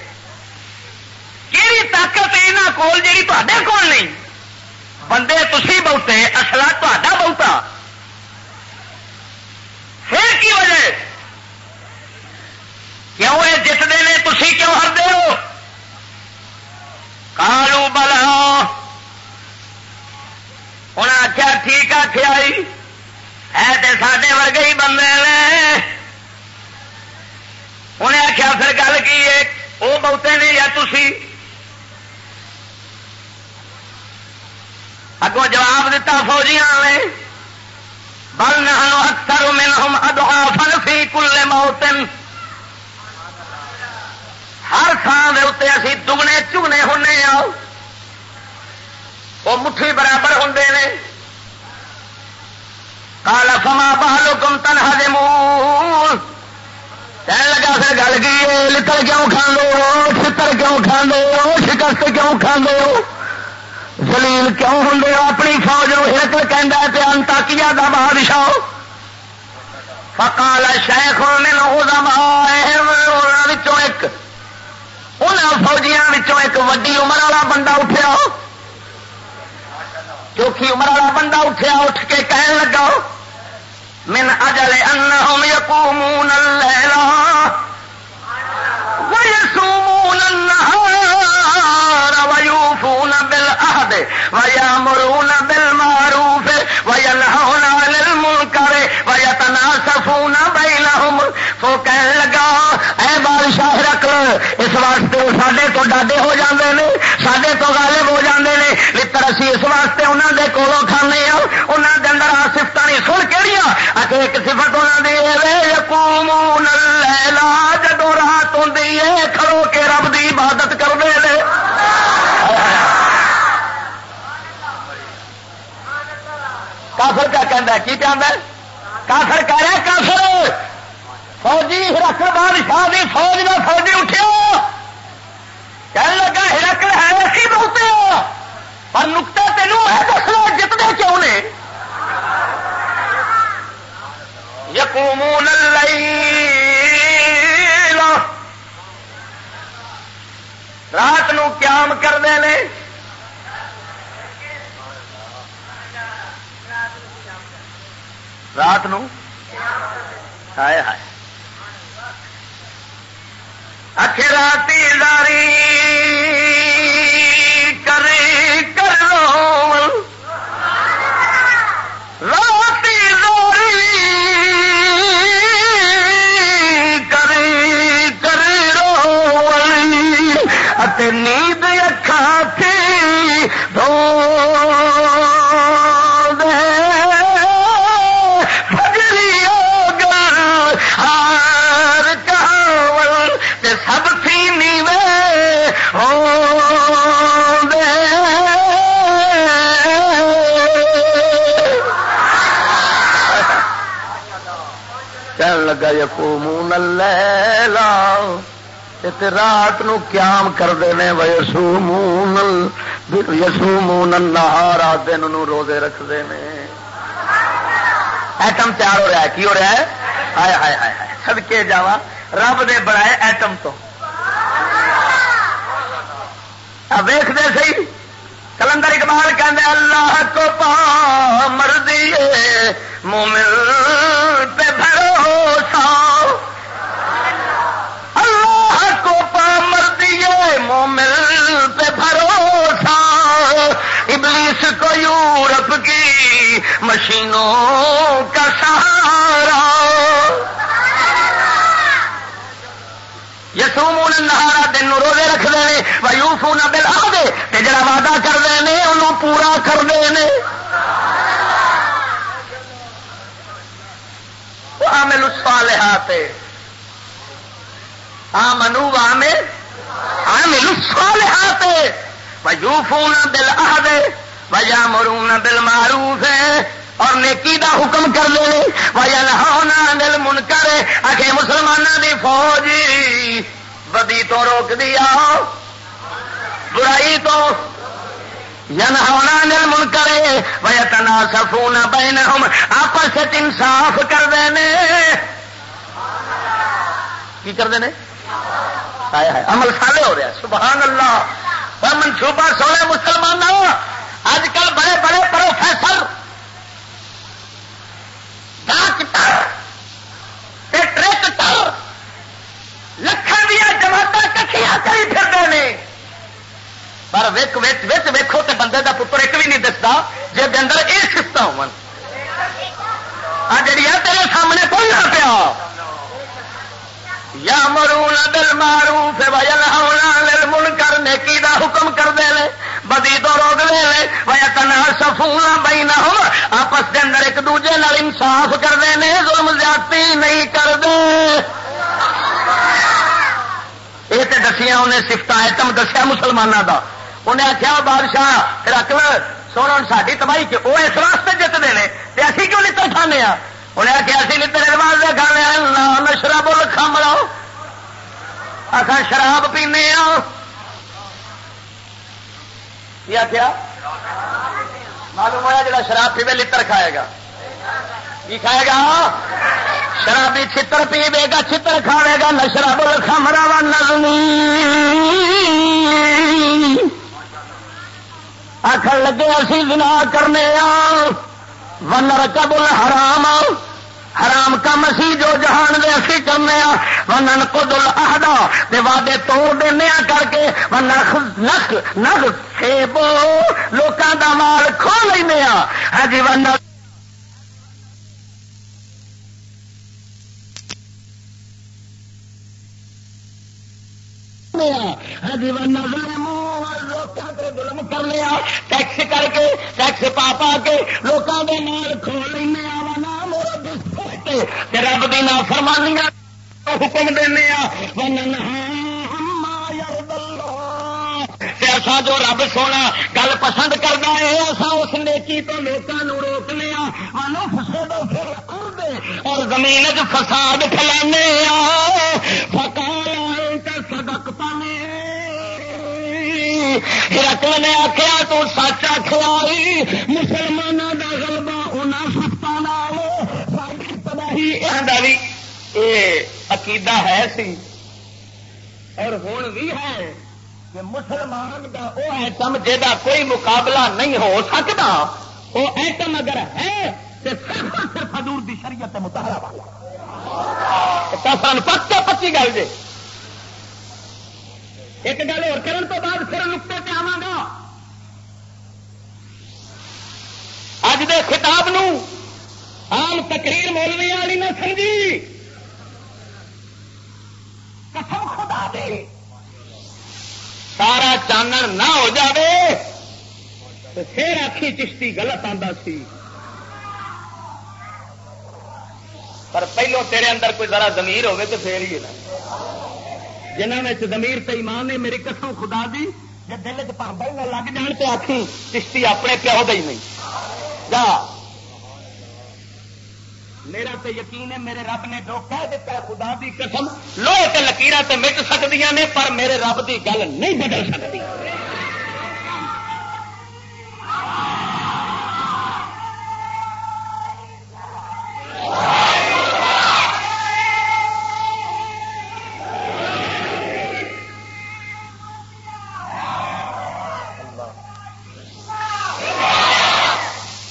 کہڑی طاقت یہاں کول جی تے کول نہیں؟ بندے تھی بہتے اصلا تا بہتا۔ پھر کی وجہ کیوں یہ جتنے نے تھی کیوں ہرتے ہو؟ کالو بلا انہیں آخیا ٹھیک آخیا ہے تو سڈے ورگے ہی بندے نے۔ انہیں آخیا پھر گل کی ہے؟ وہ بہتے نے یا تھی اگوں جواب دیتا فوجیاں نے، بل نہ اکثر منہم ادعا، فن فی کل موتن. ہر تھان کے اتنے اسی دگنے چگنے ہونے وہ مٹھی برابر ہوں نے۔ کالا فما بہلو کم تنہا دے کہنے لگا پھر گل کی لڑ کیوں کھانے ہو؟ چھتر کیوں کھانے ہو؟ شکست کیوں کھانے ہو؟ زلیل کیوں ہوں اپنی فوج نو ہرک کہہ پہ انتا کیا دا بادشاہ۔ فکال شیخ ایک ان فوجیاں ایک وڈی عمر والا بندہ اٹھیا۔ چوکھی عمر والا بندہ اٹھیا، اٹھ کے کہن لگا من اجل انہم یقومون اللیلہ ویسومون النہار ویوفون بالعہد ویامرون بالمعروف وینہون عن المنکر ویتناسفون بینہم سو کہن لگا، اے بادشاہ رکھ لو، اس واسطے سڈے تو ڈاڈے ہو جاندے نے سڈے تو غالب ہو جاندے نے لطر اسی اس واسطے انہوں دے کولوں کھانے ہاں انہوں دے اندر آصفت نہیں سن کہڑی آ ایک صفت انہوں دی یقومون اللیلا جدو رات ہوندی ہے، کھڑو کے رب دی عبادت کرتے ہیں کافر کیا کہہ کی کہہ کافر کہہ رہا کافر! فوجی ہرکل بادشاہ دی فوج کا فوجی اٹھیا کہنے لگا ہرکل ہے، اسی بہتے ہو۔ پر نکتا تینوں ہے دسنا جتنے کیوں نے؟ یقومون اللیل رات نو قیام کرتے ہیں رات نو ہائے ہائے. اخراتی داری کرے کرو راتی تے نیند اکھا تھی دھو سب تھی نیوے ہو کہنے لگا یقومون اللیلہ۔ رات نو قیام کرتے ہیں یسومون یسومون النہار دن نو روزے رکھتے ہیں ایٹم تیار ہو رہا ہے، کی ہو رہا ہے؟ ہائے ہائے ہائے ہائے۔ سدکے جاوا، رب نے بنائے ایٹم تو۔ ویخ دے سی کلندر اقبال کہندے، اللہ کو پا مردی مومن پہ مشینوں کا سہارا۔ یسومون نہارا دن روزے رکھتے ہیں، ویوفون بل آدھے تے جڑا وعدہ کرتے ہیں، انہوں پورا کرتے ہیں۔ عامل الصالحات۔ آمنو عامل عامل الصالحات۔ ویوفون بل آدھے ویامرون بالمعروف۔ ہے اور نیکی دا حکم کر دے۔ وجہ ہونا دل من کرے آگے مسلمانوں کی فوج بدی تو روک دیا برائی تو۔ ین دل من کرے وجہ تنا سفو نہ بہن ہم آپس انصاف کرتے ہیں کی کرتے ہیں عمل سالے ہو رہا سبحان اللہ۔ منصوبہ سونے مسلمان اج کل بڑے بڑے پروفیسر۔ ڈاکٹر ٹریکٹر لکھان دیا جماعت کٹیا کری پھرتے ہیں پر ویک ویک ویکو تو بندے کا پتر ایک بھی نہیں دستا جی اندر یہ سفت ہو جڑی تیرے سامنے کوئی نہ پیا۔ یا مرو دل مارو پھر ہونا من کر نیکی دا حکم کر دے لے بدی تو روک دے لے وجہ تنا سفونا بئی نہ ہو آپس کے اندر ایک دوجے نال انصاف کرتے ہیں ظلم زیادتی نہیں کرتے یہ تو دسیا انہیں سفت آئٹم دسیا مسلمانوں کا انہیں آخیا بادشاہ رکھ سونا ساری تباہی، کہ وہ اس واسطے جتنے ہیں اسی کیوں نہیں کھانے انہیں آخیا سی نہیں تیرے واسطے کھانے نشرا بول کھا مراؤ اصا شراب پینے کیا معلوم ہوا جا شراب پیوے لڑ کھائے گا۔ کی کھائے گا؟ شرابی چھتر پیوے گا، چھتر کھاوے گا۔ نشرا بول کھمرا نظمی۔ آخر لگے، اسی بنا کرنے آ۔ ون رقبل حرام حرام کم اسی جو جہان دے اسی کرنے ونن کو دل دے وعدے توڑ دینا کر کے نخ نخ نخ سیبو۔ لوکاں دا مال کھو لینا ہاں جی ون ظلم کر پا کے لوگوں کے مال کھو لینا رب دینا فرمانیاں حکم دینا ایسا ہاں، جو رب سونا گل پسند کرتا ہے ایسا اس نیکی تو لوگوں روکنے فسے تو پھر اور زمین فساد فلانے فکال ہرکل نے آخیا تو سچ آخیا مسلمانوں کا غلبہ انہیں سفتا تباہی یہ عقیدہ ہے سی اور ہوں بھی ہے کہ مسلمان کا وہ ایٹم جا کوئی مقابلہ نہیں ہو سکتا وہ ایٹم اگر ہے تو صرف صرف حضور دی شریعت متحرہ والا سان پکے پکی گل جی ایک گل اور کرن تو بعد پھر نقطے پہ آوا گا۔ اج دے خطاب نو عام تقریر مولوی والی نہ سمجھی۔ قسم خدا دے سارا چانن نہ ہو جاوے تو پھر آخی چشتی غلط آتا سی۔ پر پہلو تیرے اندر کوئی ذرا زمیر ہوگی تو پھر ہی ہے نا۔ جنہوں نے زمیر تے ایمان نے میری قسم خدا دی جب دل چ نہ لگ جان تو آخی چشتی اپنے پیو دے نہیں۔ جا۔ میرا تو یقین ہے، میرے رب نے جو کہہ دیتا ہے، خدا دی قسم، لوہے تے لکیر تے مٹ سکتی نے، پر میرے رب دی گل نہیں بدل سکتی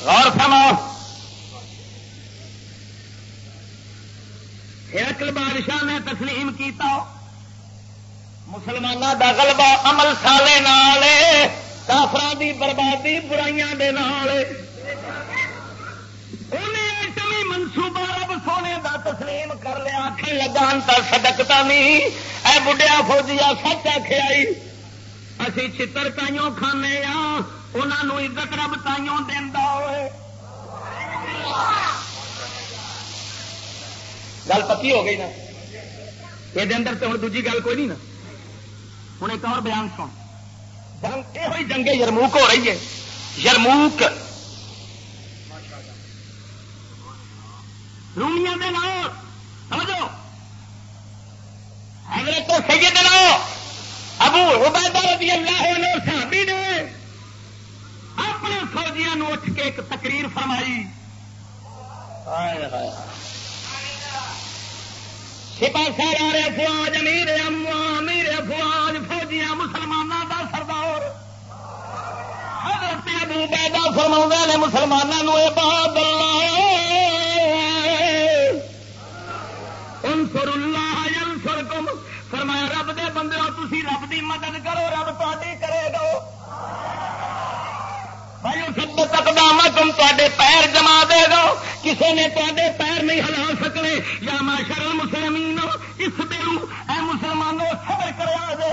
غور فرماؤ ہرکل بادشاہ نے تسلیم کیتا مسلمانوں کا غلبہ عمل سالے نال کافر دی بربادی برائیاں دے نال انہیں منصوبہ رب سونے دا تسلیم کر لیا۔ آخر لگا، انتا سدکتا نہیں اے بڑھیا فوجیا سچ آخیا اسی چتر تائیوں کھانے ہاں انہوں عزت رب تائیوں دینا ہوئے۔ گل پکی ہو گئی نا؟ یہ اندر تو ہوں دوجی گل کوئی نہیں نا ہوں ایک اور بیان سن جنگ یہ ہوئی جنگ یرموک ہو رہی ہے یرموک رومیا کے نام سمجھو حضرت سید سیدنا ابو عبیدہ رضی اللہ عنہ صحابی نے اپنے فوجیاں اٹھ کے ایک تقریر فرمائی سپا سال آ رہے فوج، امیر امیر فوج، فوجیاں مسلمانوں کا سردار۔ حضرت ابو بیدا فرما نے مسلمانوں یہ بہت انصر اللہ انصر کم فرمایا، رب دے بندے تھی رب دی مدد کرو، رب تاری کرے گا سب تک تم تے پیر جما دے گا کسی نے تے پیر نہیں ہلا سکنے یا ماشر مسلم اس دن اے مسلمانوں صبر کرا دے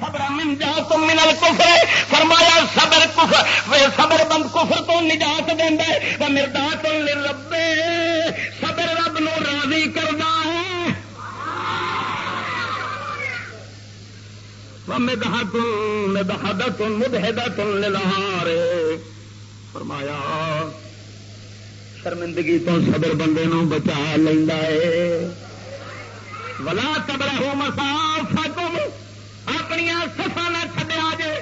صبر من جا تم منل کفر فرمایا صبر کفر صبر بند کفر تو نجات دینا مردا تو لبے صبر رب نو راضی کرنا ہے مدہ تم مدہ تم مدہ تم لہارے فرمایا، شرمندگی تو صبر بندے نو بچا لینا ہے ولا تبر ہو مسافا تم اپنی سفا نہ چڈیا جے۔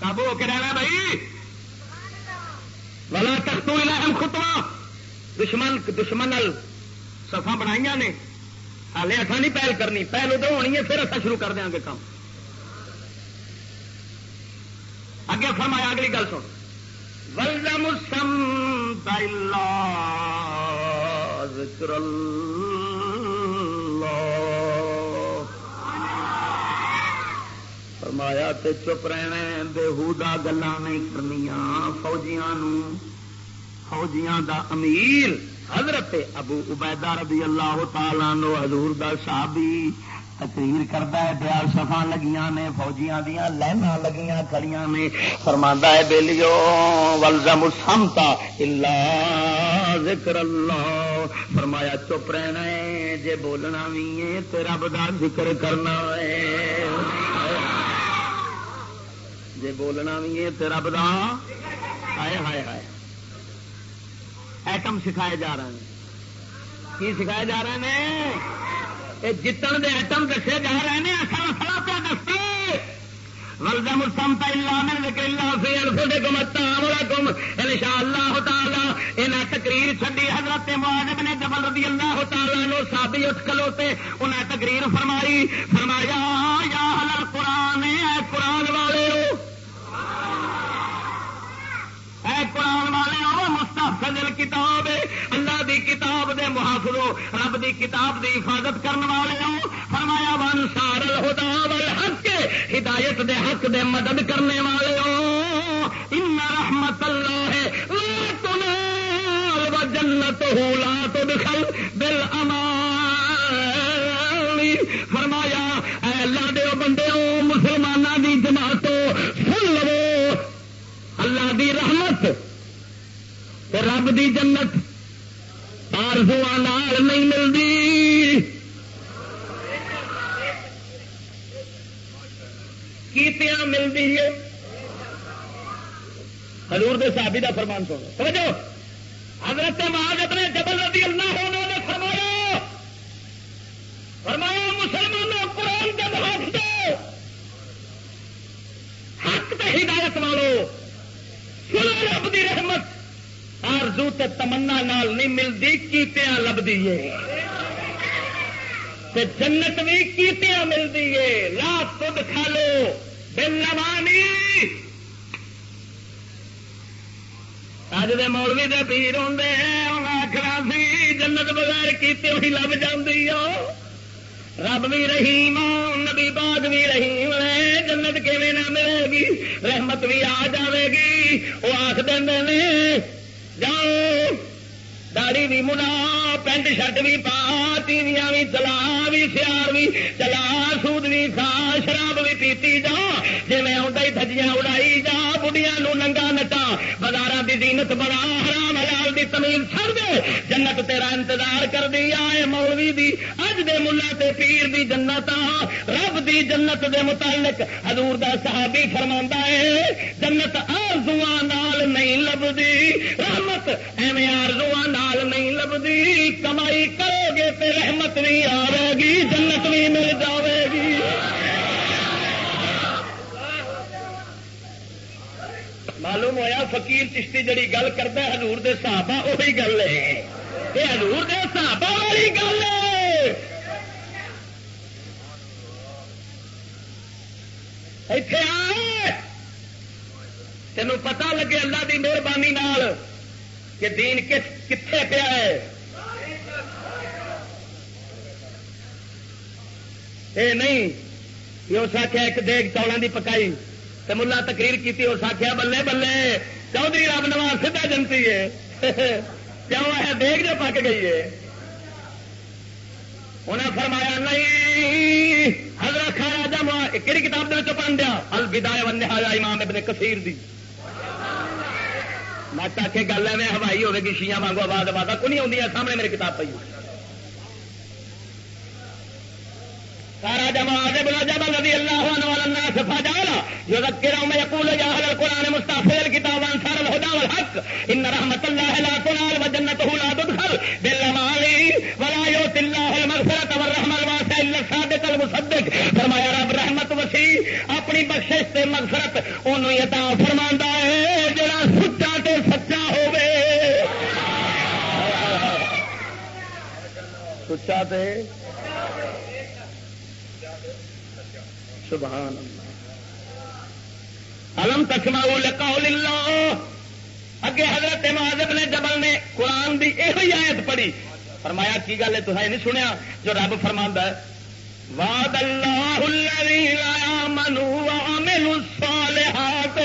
کابو ہو کے رہنا بھائی۔ ولا تختو الہم خطوا دشمن دشمن سفا بنائی نے۔ ہالے اصا نہیں پہل کرنی پہل ادھر ہونی ہے، پھر اصا شروع کر دیا گے کام۔ اگے فرمایا، اگلی گل سن۔ ولزم ذکر فرمایا، تے چپ رہنا بےحدا گلا نہیں کرنی فوجیاں فوجیاں دا امیر حضرت ابو عبیدہ رضی اللہ تعالیٰ نو حضور دا صحابی تقریر کرتا ہے بیال سفا لگیاں نے، فوجیاں دیا لائنا لگیاں کھڑیاں نے فرما ہے بےلیو ولزم سمتا اللہ ذکر اللہ فرمایا، چپ رہنا ہے، جے بولنا بھی ہے تو رب دا ذکر کرنا ہے۔ جے بولنا بھی ہے تو رب دا۔ ہائے ہائے ہائے۔ ایٹم سکھائے جا رہے ہیں۔ کی سکھائے جا رہے ہیں؟ جتن دے ایٹم دسے جا رہے ہیں اصل اصلا پہ دستے ولدا مسم اللہ میں ذکر اللہ سے الفے کو متا ان شاء اللہ تعالی انہیں تقریر چڈی حضرت معاذ نے جبل رضی اللہ تعالی نو سابی اٹھ کلوتے انہیں تقریر فرمائی، فرمایا، یا حل قرآن اے قرآن والے اے قرآن والے حافظ کتاب اللہ دی کتاب دے محافظو رب دی کتاب دی حفاظت کرنے والے ہو۔ فرمایا ون سار الہدا والحق، ہدایت دے حق دے مدد کرنے والے ہو۔ ان رحمت اللہ ہے لا تنال و جنت لا تدخل بالامان رب دی جنت آرزو نہیں ملتی کیتیاں ملتی ہے؟ حضور دے صحابی دا فرمان سنو۔ سمجھو حضرت معاذ اپنے جبل رضی اللہ عنہ نے فرمایا فرمایا، مسلمانوں قرآن جب ہاتھ دو حق تے ہدایت والو۔ سنو رب دی رحمت۔ آرزو تے تمنا نال نہیں ملتی کیتیاں لبدی ہے؟ جنت بھی کیتیاں ملتی ہے؟ لا تد کھا لو، بل لوانی اج دے مولوی دے پیر ہوں آخر سی، جنت بغیر کیتے ہوئی لب جاتی رب بھی رحیم نبی باغ بھی رحیم ہے جنت کیون نہ ملے گی؟ رحمت بھی آ جائے گی۔ وہ آخ دیں جاؤ داڑی بھی منا پینٹ شرٹ بھی پا ٹیویاں بھی چلا بھی سیار بھی چلا سود بھی کھا شراب بھی پیتی جا جی میں ہی تھجیاں اڑائی جا بڑھیا ننگا نٹا بازار کی زینت بڑا حرام حلال دی تمیز چھڑ دے جنت تیرا انتظار کر دی آئے مولوی دی اج دے ملا تے پیر دی جنت رب دی جنت دے متعلق حضور دا صحابی فرما ہے جنت آرزواں نال نہیں لبدی رحمت ایویں آرزواں نال نہیں لبدی کمائی کرو گے تے رحمت بھی آئے گی، جنت بھی مل جائے گی۔ معلوم ہویا فقیر چشتی جڑی گل کرتا ہے ہزور دے صحابہ وہی گل ہے۔ یہ ہزور دے صحابہ والی گل ہے۔ اتے تینوں پتا لگے اللہ کی مہربانی کہ دین کتنے پیا ہے اے نہیں، یہ اس آخیا ایک دیگ چوڑوں کی پکائی تو ملا تقریر کی اس آخیا بلے بلے، چودھری رام نواز سیدا جنتی ہے۔ کیوں ہے؟ دیکھ جو پک گئی ہے۔ انہیں فرمایا، نہیں، حضرت خان راجا کہڑی کتاب کے پڑھ دیا؟ الوداع ونہایا امام ابن کثیر دی۔ مت آ کے گل ہے ہوائی ہوگی گی شیاں مانگو آواز آواز کو نہیں آدی سامنے میری کتاب پی سارا جما بلا جب نبی اللہ والا سفا جانا جو رکھا میں یقول جا حل قرآن مستافر کتاب انصار الہدا والحق، ان رحمت اللہ لا تنال وجنته لا تدخل بالمال ولا يؤت الله المغفرة والرحمة الواسعة الا الصادق المصدق۔ فرمایا، رب رحمت وسیع، اپنی بخشش تے مغفرت اونوں عطا فرماندا ہے۔ سچا تے۔ سبحان اللہ۔ علم تسما لقول اللہ۔ اگے حضرت معذب نے جبل نے قرآن دی یہ آیت پڑھی۔ فرمایا، کی گل ہے؟ تو نہیں سنیا جو رب فرما ہے۔ واد اللہ منو مینو الصالحات۔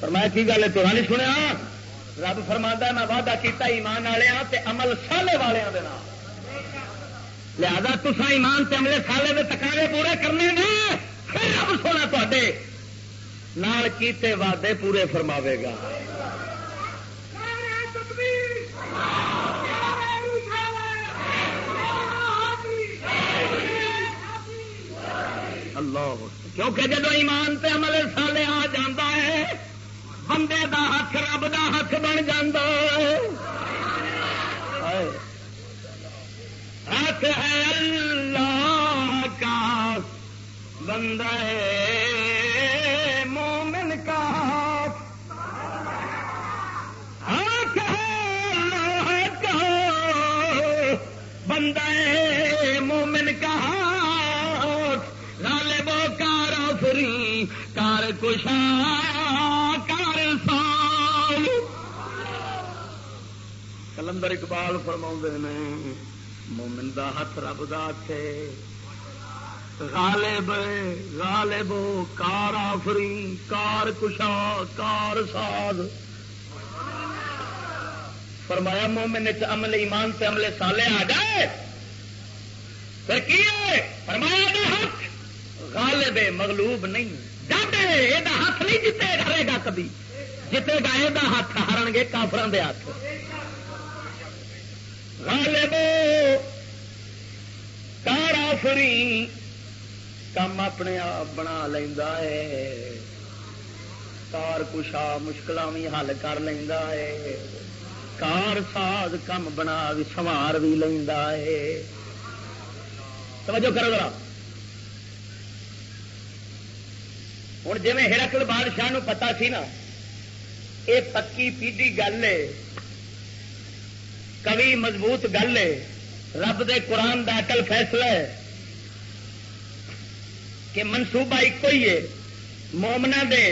فرمایا، کی گل ہے؟ تو نہیں سنیا؟ رب فرما میں وعدہ کیتا ایمان والے عمل سالے والوں کے نام لہذا تسا ایمان سے عملے سالے میں تکارے پورے کرنے گے پھر رب سونا تے نال کیتے وعدے پورے فرماوے گا۔ اللہ، کیونکہ جب ایمان تے عمل سالے آ جاتا ہے بندے دا ہاتھ رب دا ہاتھ بن جاتا ہاتھ ہے اللہ کا۔ بندہ مومن کا ہاتھ ہے اللہ کا۔ بندہ مومن کا ہاتھ لال بو کار فری کار کشا کلندر اقبال فرما نے، مومن دا ہاتھ رب دا غالب غالب کار آفری، کار کشا، کار ساز۔ فرمایا، مومن عمل ایمان سے عملے سالے آ جائے۔ پھر کی فرمایا دا ہاتھ غالب مغلوب نہیں۔ ڈاڈے یہ ہاتھ نہیں جیتے ڈرے گا کبھی۔ جیتے گا یہ ہاتھ ہرن گے کافران دے ہاتھ۔ غالب کارا فری، کام اپنے آپ بنا لینا ہے۔ کار کشا مشکل بھی حل کر لینا ہے۔ کار ساز کم بنا بھی سوار بھی لینا ہے۔ توجہ کرو ذرا۔ ہوں جی ہرکل بادشاہ پتا سی نا یہ پکی پیڈی گل ہے۔ کبھی مضبوط گل ہے۔ رب دے قرآن دا اٹل فیصلہ ہے کہ منصوبہ ایک ہی ہے۔ مومنا دے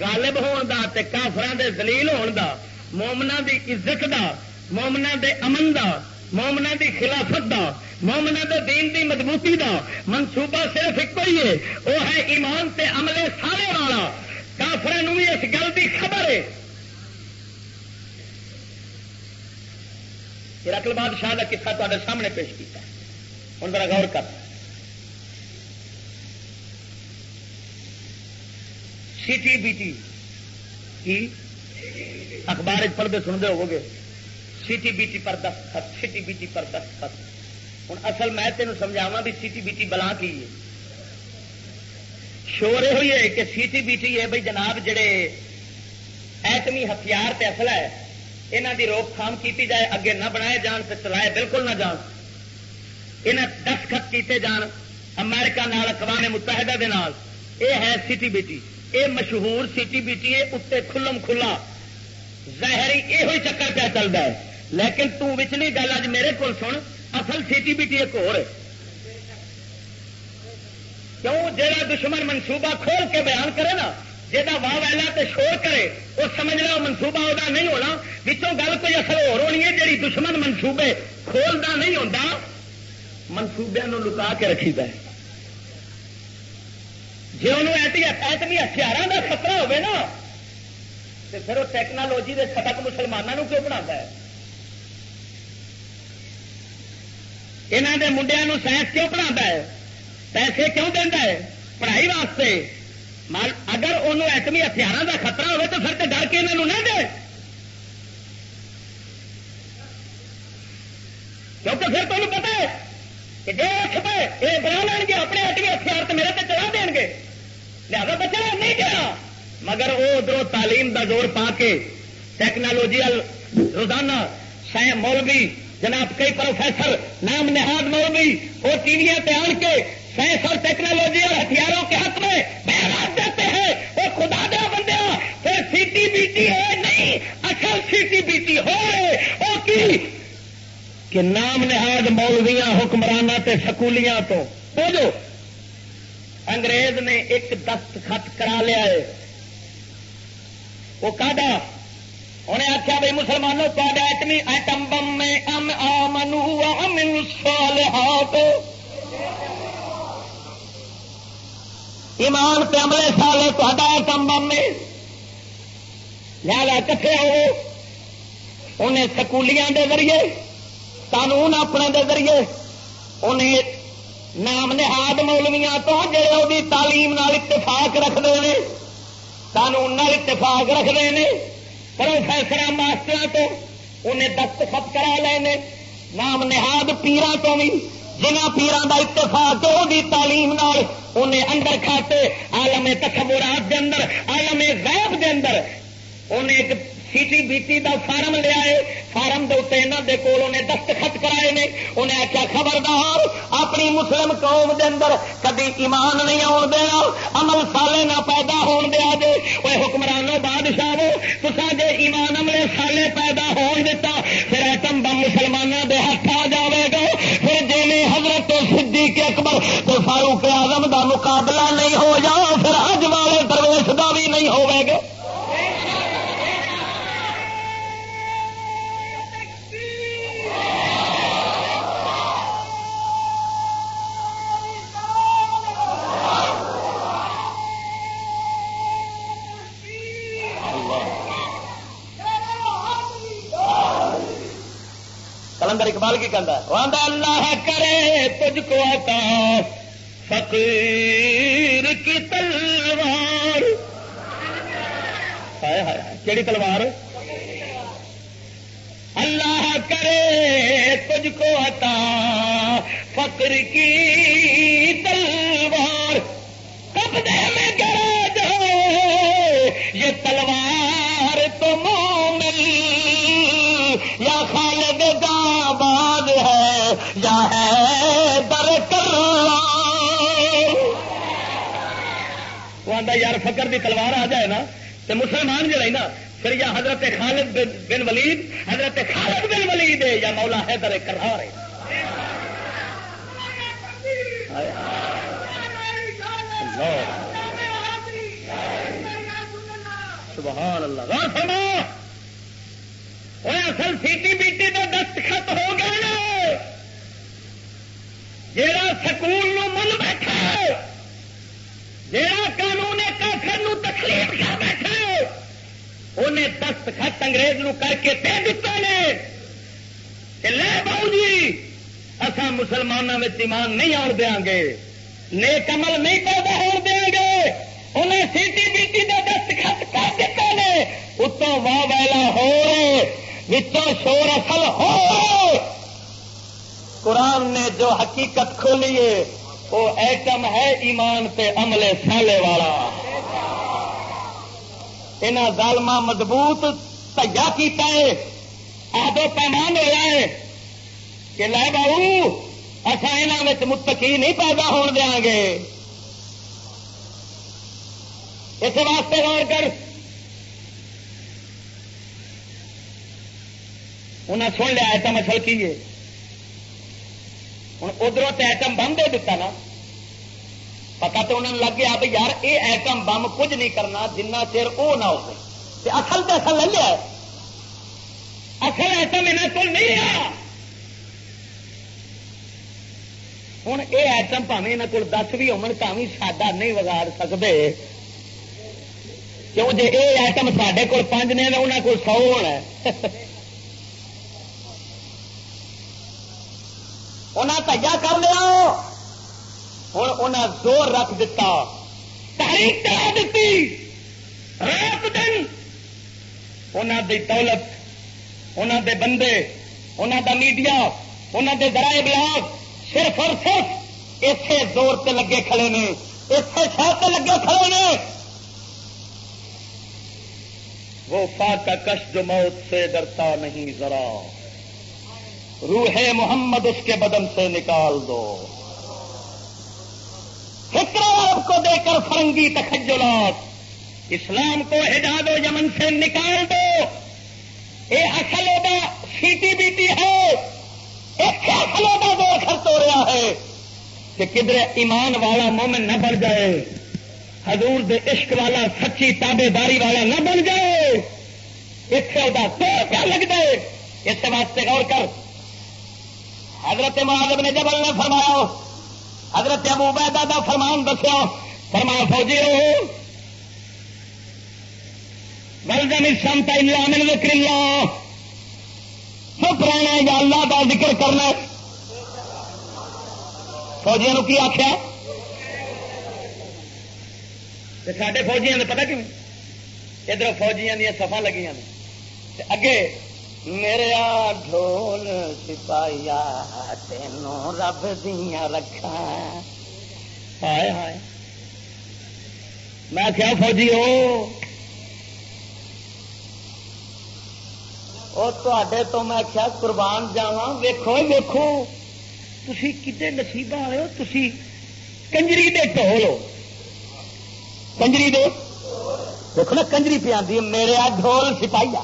غالب ہون دا تے کافران دے دلیل ہون دا مومنا دی عزت دا مومنا دے امن دا مومنا دی خلافت دا مومنا دے دین دی مضبوطی دا۔ منصوبہ صرف ایک ہی ہے۔ وہ ہے ایمان تے عملے سارے والا۔ کافر بھی اس گل کی خبر ہے۔ رقل بادشاہ کا کسا تے سامنے پیش کیا ہوں ذرا غور کر۔ سی ٹی بی ٹی کی اخبار پڑھتے سنتے ہو گے سی ٹی بی ٹی پر دستخط سی ٹی بی ٹی پر دستخط۔ ہوں اصل میں تینوں سمجھاوا بھی سی ٹی بی ٹی بلا کی ہے۔ شور یہ ہوئی ہے کہ سی ٹی بی ٹی ہے بھائی جناب جڑے ایٹمی ہتھیار تے اصل ہے یہاں دی روک تھام کی جائے، اگے نہ بنائے جان سے چلائے بالکل نہ جان۔ یہاں دستخط کیتے جان، امریکہ نال، اقوام متحدہ دے نال۔ اے ہے سی ٹی بی ٹی اے مشہور سی ٹی بی ٹی ہے اتنے کھلم کھلا۔ ظاہری یہ چکر پہ چلتا ہے۔ لیکن تچلی گل اج میرے کو سن، اصل سی ٹی بی ٹی ایک ہو کیوں؟ جا دشمن منصوبہ کھول کے بیان کرے نا جا واہ ویلا تے شور کرے وہ سمجھ لو منصوبہ وہ نہیں ہونا۔ بچوں گل کوئی اصل ہو ہونی ہے جی دشمن منصوبے کھولتا نہیں ہوتا منصوبے لکا کے رکھی ہے جی انہوں ایٹمی ہتھیاروں کا خطرہ ہوے نا تو پھر وہ ٹیکنالوجی کے سبق مسلمانوں کیوں بنا ہے یہاں کے منڈیا سائنس کیوں پڑھا ہے پیسے کیوں دینا ہے پڑھائی واسطے اگر انہوں ایٹمی ہتھیاروں کا خطرہ ہوئے تو پھر تو ڈر کے انہوں نہ دے کیونکہ پھر تمہیں پتا ہے کہ جی چھپے یہ بنا لین گے، اپنے ایٹمی ہتھیار تو میرے تے چلا دیں گے۔ لہٰذا بچنا نہیں دینا مگر وہ ادھر تعلیم کا زور پا کے ٹیکنالوجی روزانہ مولوی جناب، کئی پروفیسر نام نہاد مولوی وہ ٹی وی آن کے سائنس اور ٹیکنالوجی اور ہتھیاروں کے حق میں بہرات دیتے ہیں۔ وہ خدا دیا بندے پھر سی ٹی بی ٹی ہے؟ نہیں، اصل سی ٹی بی ٹی ہو وہ کی کہ نام نہاد مولویاں حکمرانہ تے سکولیاں تو بولو انگریز نے ایک دستخط کرا لیا ہے۔ وہ کاڈا انہیں آخیا بھائی مسلمانوں کا ایٹمی ایٹم بم میں ام آمنو امن صالحات ایمان پہ عملے سال تا ایٹم بم میں۔ لہذا کٹھے ہو۔ انہیں سکولیاں دے ذریعے قانون اپنے دے ذریعے انہیں نام نہاد مولویاں تو جڑے وہ تعلیم نال اتفاق رکھتے ہیں قانون نال اتفاق رکھتے ہیں پروفیسر ماسٹر تو انہیں دستخط کرا لے نام نہاد پیران تو بھی جنہ پیران کا اتفاق وہ تعلیم نال انہیں اندر کھاتے آلم تصورات دے اندر آلم غیب دے اندر، انہیں ایک سی ٹی بی ٹی کا فارم لیا ہے۔ فارم دے یہاں دے کول انہیں دستخط کرائے نے۔ انہیں آخیا خبردار، اپنی مسلم قوم دے اندر کدی ایمان نہیں آن دینا عمل سالے نہ پیدا ہون دیا جے۔ وہ حکمرانوں بادشاہ تصا جے ایمان عملے سالے پیدا ہون دیتا پھر ایٹم بم مسلمانوں دے ہاتھ آ جائے گا۔ پھر جی میں حضرت صدیق اکبر تو فاروق اعظم دا مقابلہ نہیں ہو جا پھر اج والے درویش دا بھی نہیں ہوے گا اقبال کی کہتا ہے؟ اللہ کرے تجھ کو عطا فقیر کی تلوار۔ کیڑی تلوار؟ اللہ کرے تجھ کو عطا فقر کی یار فکر دی تلوار آ جائے نا تو مسلمان جو نا، پھر یا حضرت خالد بن ولید، حضرت خالد بن ولید ہے، یا مولا ہے در کرار ہے سبحان اللہ۔ فرما اصل سیٹی بیٹی تو دستخط ہو گئے جا سکول مل بیٹھا انہیں دستخط انگریز نو کر کے دے دیتے کہ لے باؤ جی اصا مسلمانوں میں ایمان نہیں آن دیا گے، نیک عمل نہیں پیدا ہو دیں گے انہیں سیٹی بیٹی کے دستخط کر دیتے ہیں اتوں واہ ویلا ہو شور اصل ہو قرآن نے جو حقیقت کھولی ہے، وہ ایٹم ہے ایمان تے عملے سالے والا۔ یہاں ظالما مضبوط تجا کیتا ہے آدو پیمان ہوا ہے کہ لے بہو اصا یہاں متقی نہیں پیدا ہو دیا گے۔ اس واسطے غور کر۔ انہیں سن لیا، ایٹم اصل کی ہے؟ ہوں ادھر تو ایٹم بم دے دیتا نا۔ پتا تو انہوں نے لگ گیا بھی یار یہ ایٹم بم کچھ نہیں کرنا، جنہ چیر وہ نہ ہو اصل تو اصل لے لیا اصل ایٹم یہاں کو نہیں آ ہوں یہ ایٹم پاوے یہاں کو دس بھی ہومن ساڈا نہیں بگاڑ سکتے کیوں جی یہ ایٹم سڈے کول پانچ نے انہوں کو سو ہونا انہیں تجا کر لیا ہوں انہیں زور رکھ دیتا تاریخ کرا دیتی رات دن انہوں دی دولت انہوں دے بندے انہوں دا میڈیا انہوں دے ذرائع بلاگ صرف اور صرف اتے زور تے لگے کھڑے نے اتے شہر تے لگے کھڑے نے۔ وہ فا کا کش جو موت سے ڈرتا نہیں ذرا۔ روح محمد اس کے بدن سے نکال دو۔ فکر عرب کو دے کر فرنگی تخجلات۔ اسلام کو حجاب و یمن سے نکال دو۔ یہ اصل سیٹی بیٹی ہے۔ ایک اصل دو خرچ ہو رہا ہے کہ کدھر ایمان والا مومن نہ بڑھ جائے۔ حضور دے عشق والا سچی تابے داری والا نہ بن جائے۔ اتنے وہ کیا لگ جائے اس واسطے غور کر۔ حضرت معاذ بن جبل نے فرمایا حضرت ابو عبیدہ دا فرمان دسیا، فرمایا، فوجی ہو بلدن سمت اللہ من ذکر اللہ چپ رہنا یا اللہ کا ذکر کرنا فوجیاں کی آخیا سڈے فوجیاں نے پتا کیوں؟ ادھر فوجیاں دیا سفا لگی اگے میرے ڈھول سپاہیا تینوں رب دیا رکھا ہائے ہائے۔ میں کیا فوجی ہو؟ تے تو میں کیا قربان جاوا ویکو ویکو تھی کتنے نصیبہ آئے ہو؟ تھی کنجری دے ٹول ہو۔ کنجری دے؟ دیکھو نا، کنجری پہ آدھی میرے آ ڈھول سپاہیا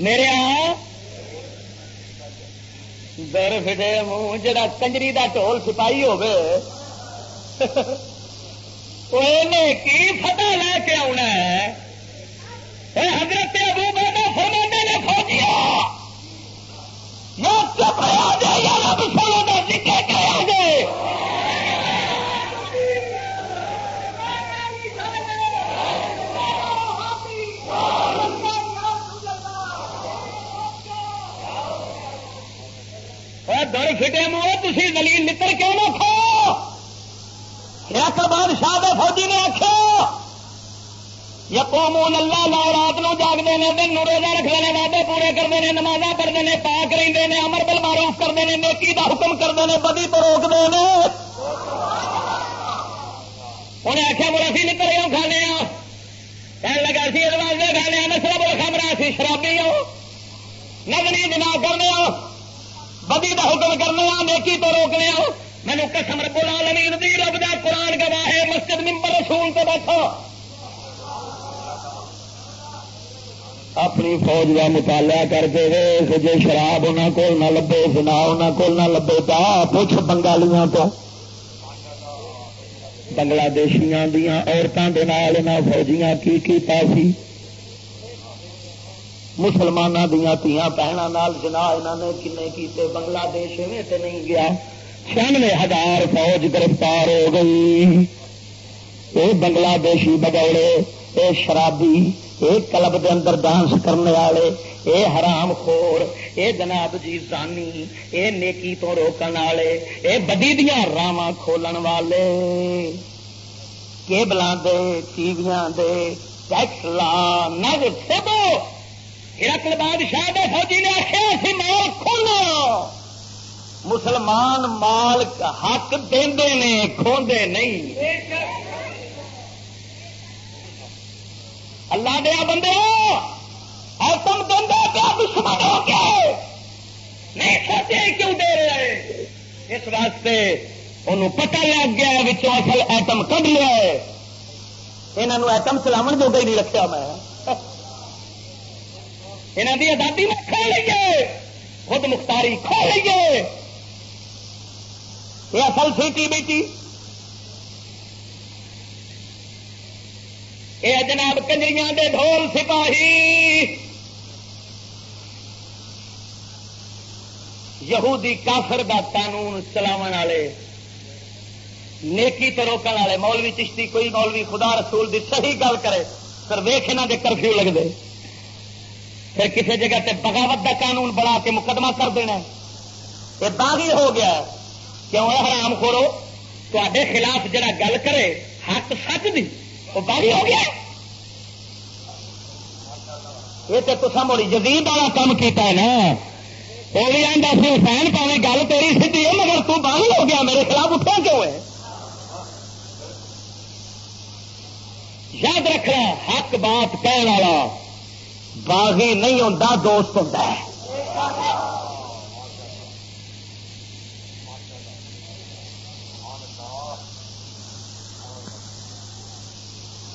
میرے در فٹے منہ جا کنجری کا ٹول سپاہی ہوگی کی فتح لے کے آنا ہے حضرت ابو بیٹا فرمانے نے فوجیا یا چپ رہا جائے یا رب سولہ کا ذکر کرا جائے در فٹے منہ تھی دلیل نکل کیوں نہ کھو؟ کیا بادشاہ دے فوجی نے آخو یا قومون اللہ لا، رات نو جاگتے ہیں دن روزہ رکھتے ہیں وعدے پورے کرتے ہیں نماز پڑھتے ہیں پاک رہتے ہیں امر بل معروف کرتے ہیں نیکی کا حکم کرتے ہیں بدی تو روکتے ہیں انہیں آخیا بڑا سی نکل گیا کھانے کہنے لگا سی، ادوار کھانے نسل بڑا خبر سی شرابی ہو۔ نظری جنا کرنے ہو بدی کا حکم کرنے نیکی تو روکنے مینو قسم رب العالمین دی، رب دا قرآن گواہ ہے، مسجد ممبر رسول تو بیٹھو۔ اپنی فوج کا مطالعہ کر کے ویس جی شراب انہوں کو نہ لبے سنا انہوں کو نہ لبے پا پوچھ بنگالیاں تو۔ بنگلہ دیشیاں دیا عورتوں کے نال فوجیاں کی کیتا سی مسلمانوں دیا تیا بہنوں جنا یہاں نے کنے کیتے؟ بنگلہ دیش میں تے نہیں گیا۔ چھیانوے ہزار فوج گرفتار ہو گئی۔ یہ بنگلہ دیشی بگوڑے یہ شرابی یہ کلب دے اندر ڈانس کرنے والے، اے حرام خور، اے جناب جی زانی، اے نیکی تو روکن والے، اے بدی دیا راواں کھولن والے۔ کیبل دے ٹیویاں دے، ٹیکس لا، نگ سبو ہرکل بادشاہ دے فوجی نے آخیا سی مال کھولو مسلمان مال حق دے نے کھوندے نہیں۔ اللہ دیا بندے ایٹم دے پیا دشمن ہو کے۔ نہیں سوچے کیوں دے رہے اس واسطے انہوں پتا لگ گیا بچوں اصل ایٹم کھ لیا ہے۔ یہاں ایٹم چلاو جو ہی نہیں رکھا میں۔ یہاں کی آزادی میں کھو لیے خود مختاری کھو لیے یہ اصل سی ٹی بیٹی؟ یہ جناب کنجریاں دے ڈھول سپاہی۔ یہودی کافر دا قانون چلاو والے۔ نیکی تو روکن والے۔ مولوی چشتی کوئی مولوی خدا رسول دی صحیح گل کرے، پھر ویخ یہاں کے کرفیو لگتے پھر کسی جگہ تے بغاوت دا قانون بڑا کے مقدمہ کر دینا یہ باغی ہو گیا کیوں حرام خورو تے خلاف جڑا گل کرے، حق سچ دی، وہ باغی ہو گیا یہ تو تصا موڑی جزید والا کام کیتا ہے نا۔ وہ بھی آتا سی، حسین پاوے گل تیری سی ہے، مگر تو باغی ہو گیا، میرے خلاف اٹھا کیوں ہے؟ یاد رکھنا، حق بات کہنے والا باغی نہیں ہوتا دوست ہوتا ہے۔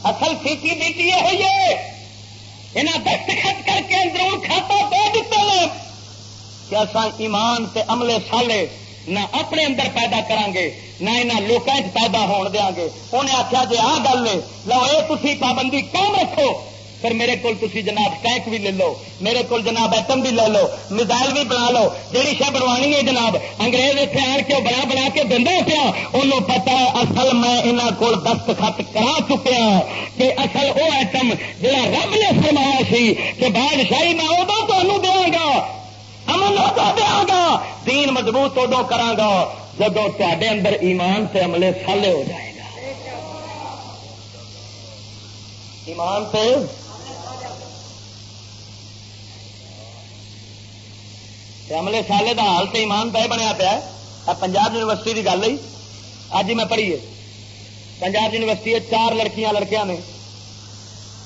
اصل سیٹی بیٹی یہ؟ ہوئی ہے یہاں دستخط کر کے اندرون کھاتا دے دیتے ہیں۔ کہ اصا ایمان تے عملے سالے نہ اپنے اندر پیدا کریں گے نہ یہاں لوگوں پیدا ہون دیا گے انہیں آخیا جی آ گل لو یہ تھی پابندی کون رکھو؟ پھر میرے کو جناب ٹینک بھی لے لو، میرے کو جناب ایٹم بھی لے لو میزائل بھی بنا لو جہی شہ بنوانی ہے جناب، انگریز اتنے آن کے بنا بنا کے دیا پیا انہوں پتا اصل میں یہاں کو دستخط کرا چکیا کہ اصل وہ ایٹم جہاں رب نے فرمایا سی کہ بادشاہی میں ادو تمہوں دیا گا امن ادو دیا گا، دین مضبوط ادو کرا گا جب تے اندر ایمان سے عملے سالے ہو جائے گا۔ ایمان سے عملے سالے کا حال تو ایمان پہ بنیا پیا پنجاب یونیورسٹی کی گل ہوئی۔ اج میں پڑھی ہے۔ پنجاب یونیورسٹی چار لڑکیاں لڑکیاں نے۔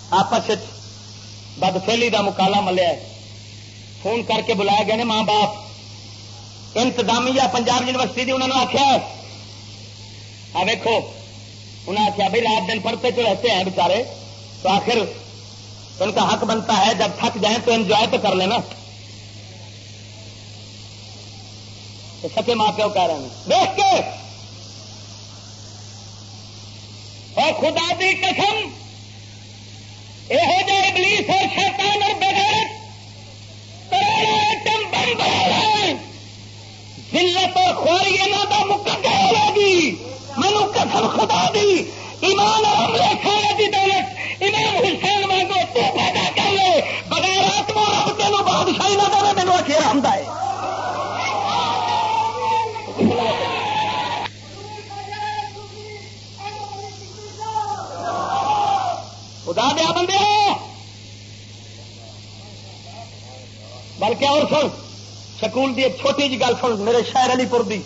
آپس بد فیلی کا مکالا ملیا ہے۔ فون کر کے بلایا گئے نے ماں باپ۔ انتظامیہ پنجاب یونیورسٹی کی انہوں نے آخیا آ ویکو انہیں آخیا بھائی رات دن پڑھتے تو رہتے ہیں بےچارے تو آخر ان کا حق بنتا ہے، جب تھک جائیں تو انجوائے تو کر لینا سکے ماں پیو کہہ رہے ہیں۔ دیکھ کے۔ اور خدا دی قسم یہ ابلیس اور شیطان اور بغیر بند ذلت اور خواری یہاں کا مقدر ہو گی۔ مینو قسم خدا دی، ایمان اور عملے کھانے کی دولت امام حسین مانگو تو پیدا کر لے بغیر آتما رب تینوں بادشاہی نہ دے مینو اکیلا ہم ہے خدا دیا بندے بلکہ اور سن، سکول کی ایک چھوٹی جی گل سن، میرے شہر علی پور کی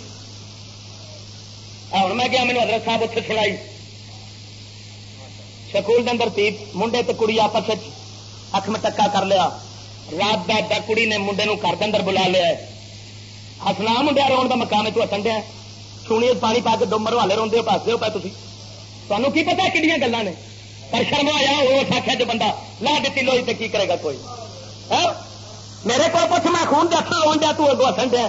ہوں میں کیا میرے حضرت صاحب اتنے سنائی۔ سکول کے اندر تھی منڈے تو کڑی آپس اکھ میں ٹکا کر لیا۔ رات دا کڑی نے منڈے نو گھر اندر بلا لیا ہسنا منڈیا رو کا مقام تو ہسن دیا چھونی پانی پا کے ڈومر والے روڈے پاس ہو پائے تھی تمہیں کی پتا کہڑی گلا نے؟ پر شرم آیا وہ آخیا جو بندہ لا دیتی لوئی تو کی کرے گا کوئی؟ ہاں؟ میرے کو پوچھ، میں خون دس لو دیا، تو اگو ہسن دیا۔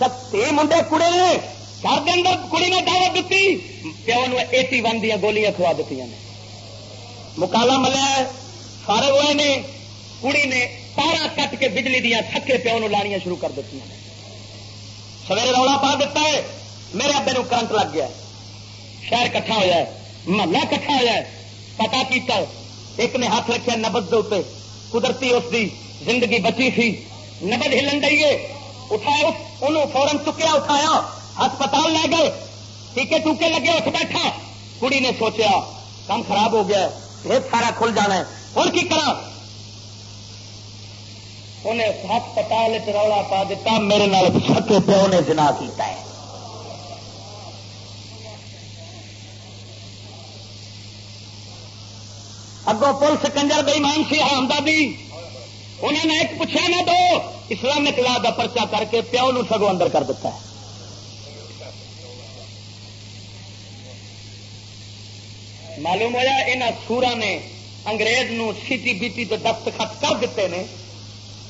ستی منڈے کڑے نے، گھر کے اندر کڑی نے دعوت دیتی پیو نے ایٹی ون دیا گولیاں کھوا دیتی نے۔ مکالا ملیا سارے ہوئے نے، کڑی نے تارا کٹ کے بجلی دیا، تھکے پیو نو لانیاں شروع کر دیتی ہیں سویرے رولا پا دیتا ہے میرے ابے نو کرنٹ لگ گیا شہر کٹھا ہوا ہے، محلہ کٹھا ہوا ہے۔ پتا کیتا ایک نے ہاتھ رکھا نبد دے قدرتی اس دی زندگی بچی سی نبد ہلن دئیے اٹھایا، انہوں فورن چکیا، اٹھایا۔ ہسپتال لے گئے۔ ٹیکے ٹوکے لگے، اٹھ بیٹھا۔ کڑی نے سوچیا، کام خراب ہو گیا ریت سارا کھل جانا ہے۔ اور کی کرا انہیں ہسپتال رولا پا دیتا میرے نال سکے پیو نے جنا کیتا ہے۔ اگوں پولیس کنجر بے مان سی آمدادی انہوں نے ایک پوچھا نہ دو، اسلامک لا کا پرچا کر کے پیو نو سگو اندر کر دیتا ہے۔ معلوم ہوا یہاں سورا نے انگریز نو سیٹی بیٹی تو دستخط کر دیتے ہیں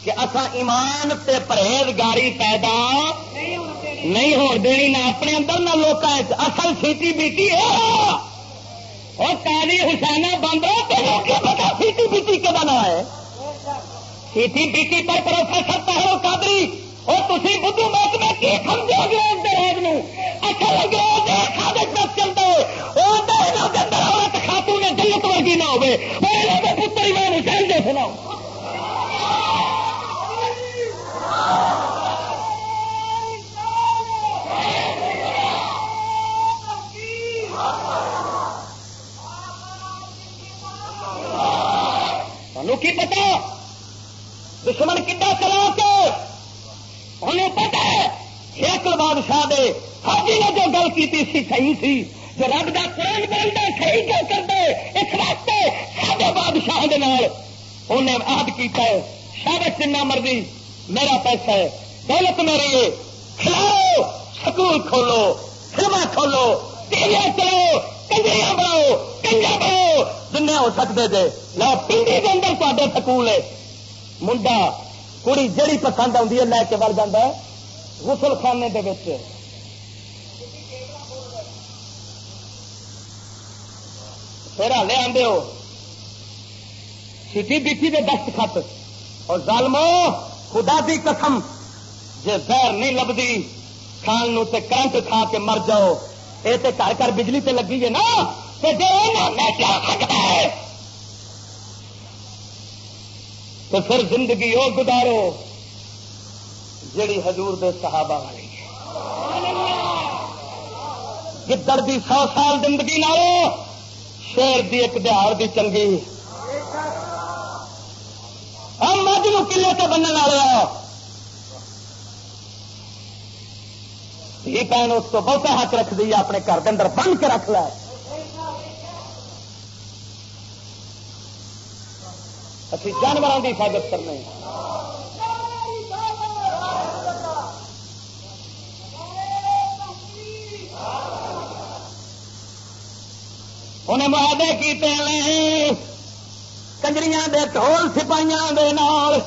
کہ اصا ایمان تے پرہیزگاری پیدا نہیں ہو دینی، نہ اپنے اندر نہ لوگ اصل سیٹی بیٹی ہے۔ اور کالی حسینہ بند پتا سیٹی بیٹی کے بنا ہے؟ سیٹی بیٹی پر پروفیسر پہلو قادری اور تھی بدھو محکمے کی سمجھو گے انگریز اصل انگریز سادت چلتے اندر عورت خاتون جنت ورگی نہ ہوئے۔ پتر ایمان حسین دے سناؤ۔ کی پتا دشمن کتا چلا کے انہیں پتا ہے؟ شیخل بادشاہ دے حاجی نے جو گل کی سی صحیح سی، جو رب کا قرآن بولتا صحیح کیوں کرتا ہے اس واسطے سارے بادشاہ دے نال انہیں عہد کیتا ہے۔ شابت جنا مرضی میرا پیسہ ہے، دولت میری ہے کھلاؤ سکول کھولو فلم کھولو ٹی وی چلاؤ کنجریاں بناؤ کنجا بناؤ جن ہو سکتے تھے لو پنڈی کے اندر تے سکول ہے منڈا کڑی جڑی پسند آتی ہے لے کے بڑھ جا غسل خانے دے کے پھر ہلے آدھے ہو سیٹی بیٹھی دے دست خط اور ظالمو خدا دی قسم جے زہر نہیں لبھی کھان نو تے کرنٹ کھا کے مر جاؤ یہ تے گھر گھر بجلی تے لگی ہے نا تو پھر زندگی وہ گزارو، جیڑی حضور دے صحابہ والی گدڑ جی دی سو سال زندگی نہ شیر دی ایک دہار دی چنگی۔ ہم مجھ کلے سے بننے والے ہاں۔ یہ پہن اس کو بہت حق رکھ دی، اپنے گھر کے اندر بن کے رکھ لے۔ اچھی جانوروں کی حفاظت کرنے انہیں معاہدے کیتے ہیں۔ کنجریاں دے ٹول سپاہیاں دے نال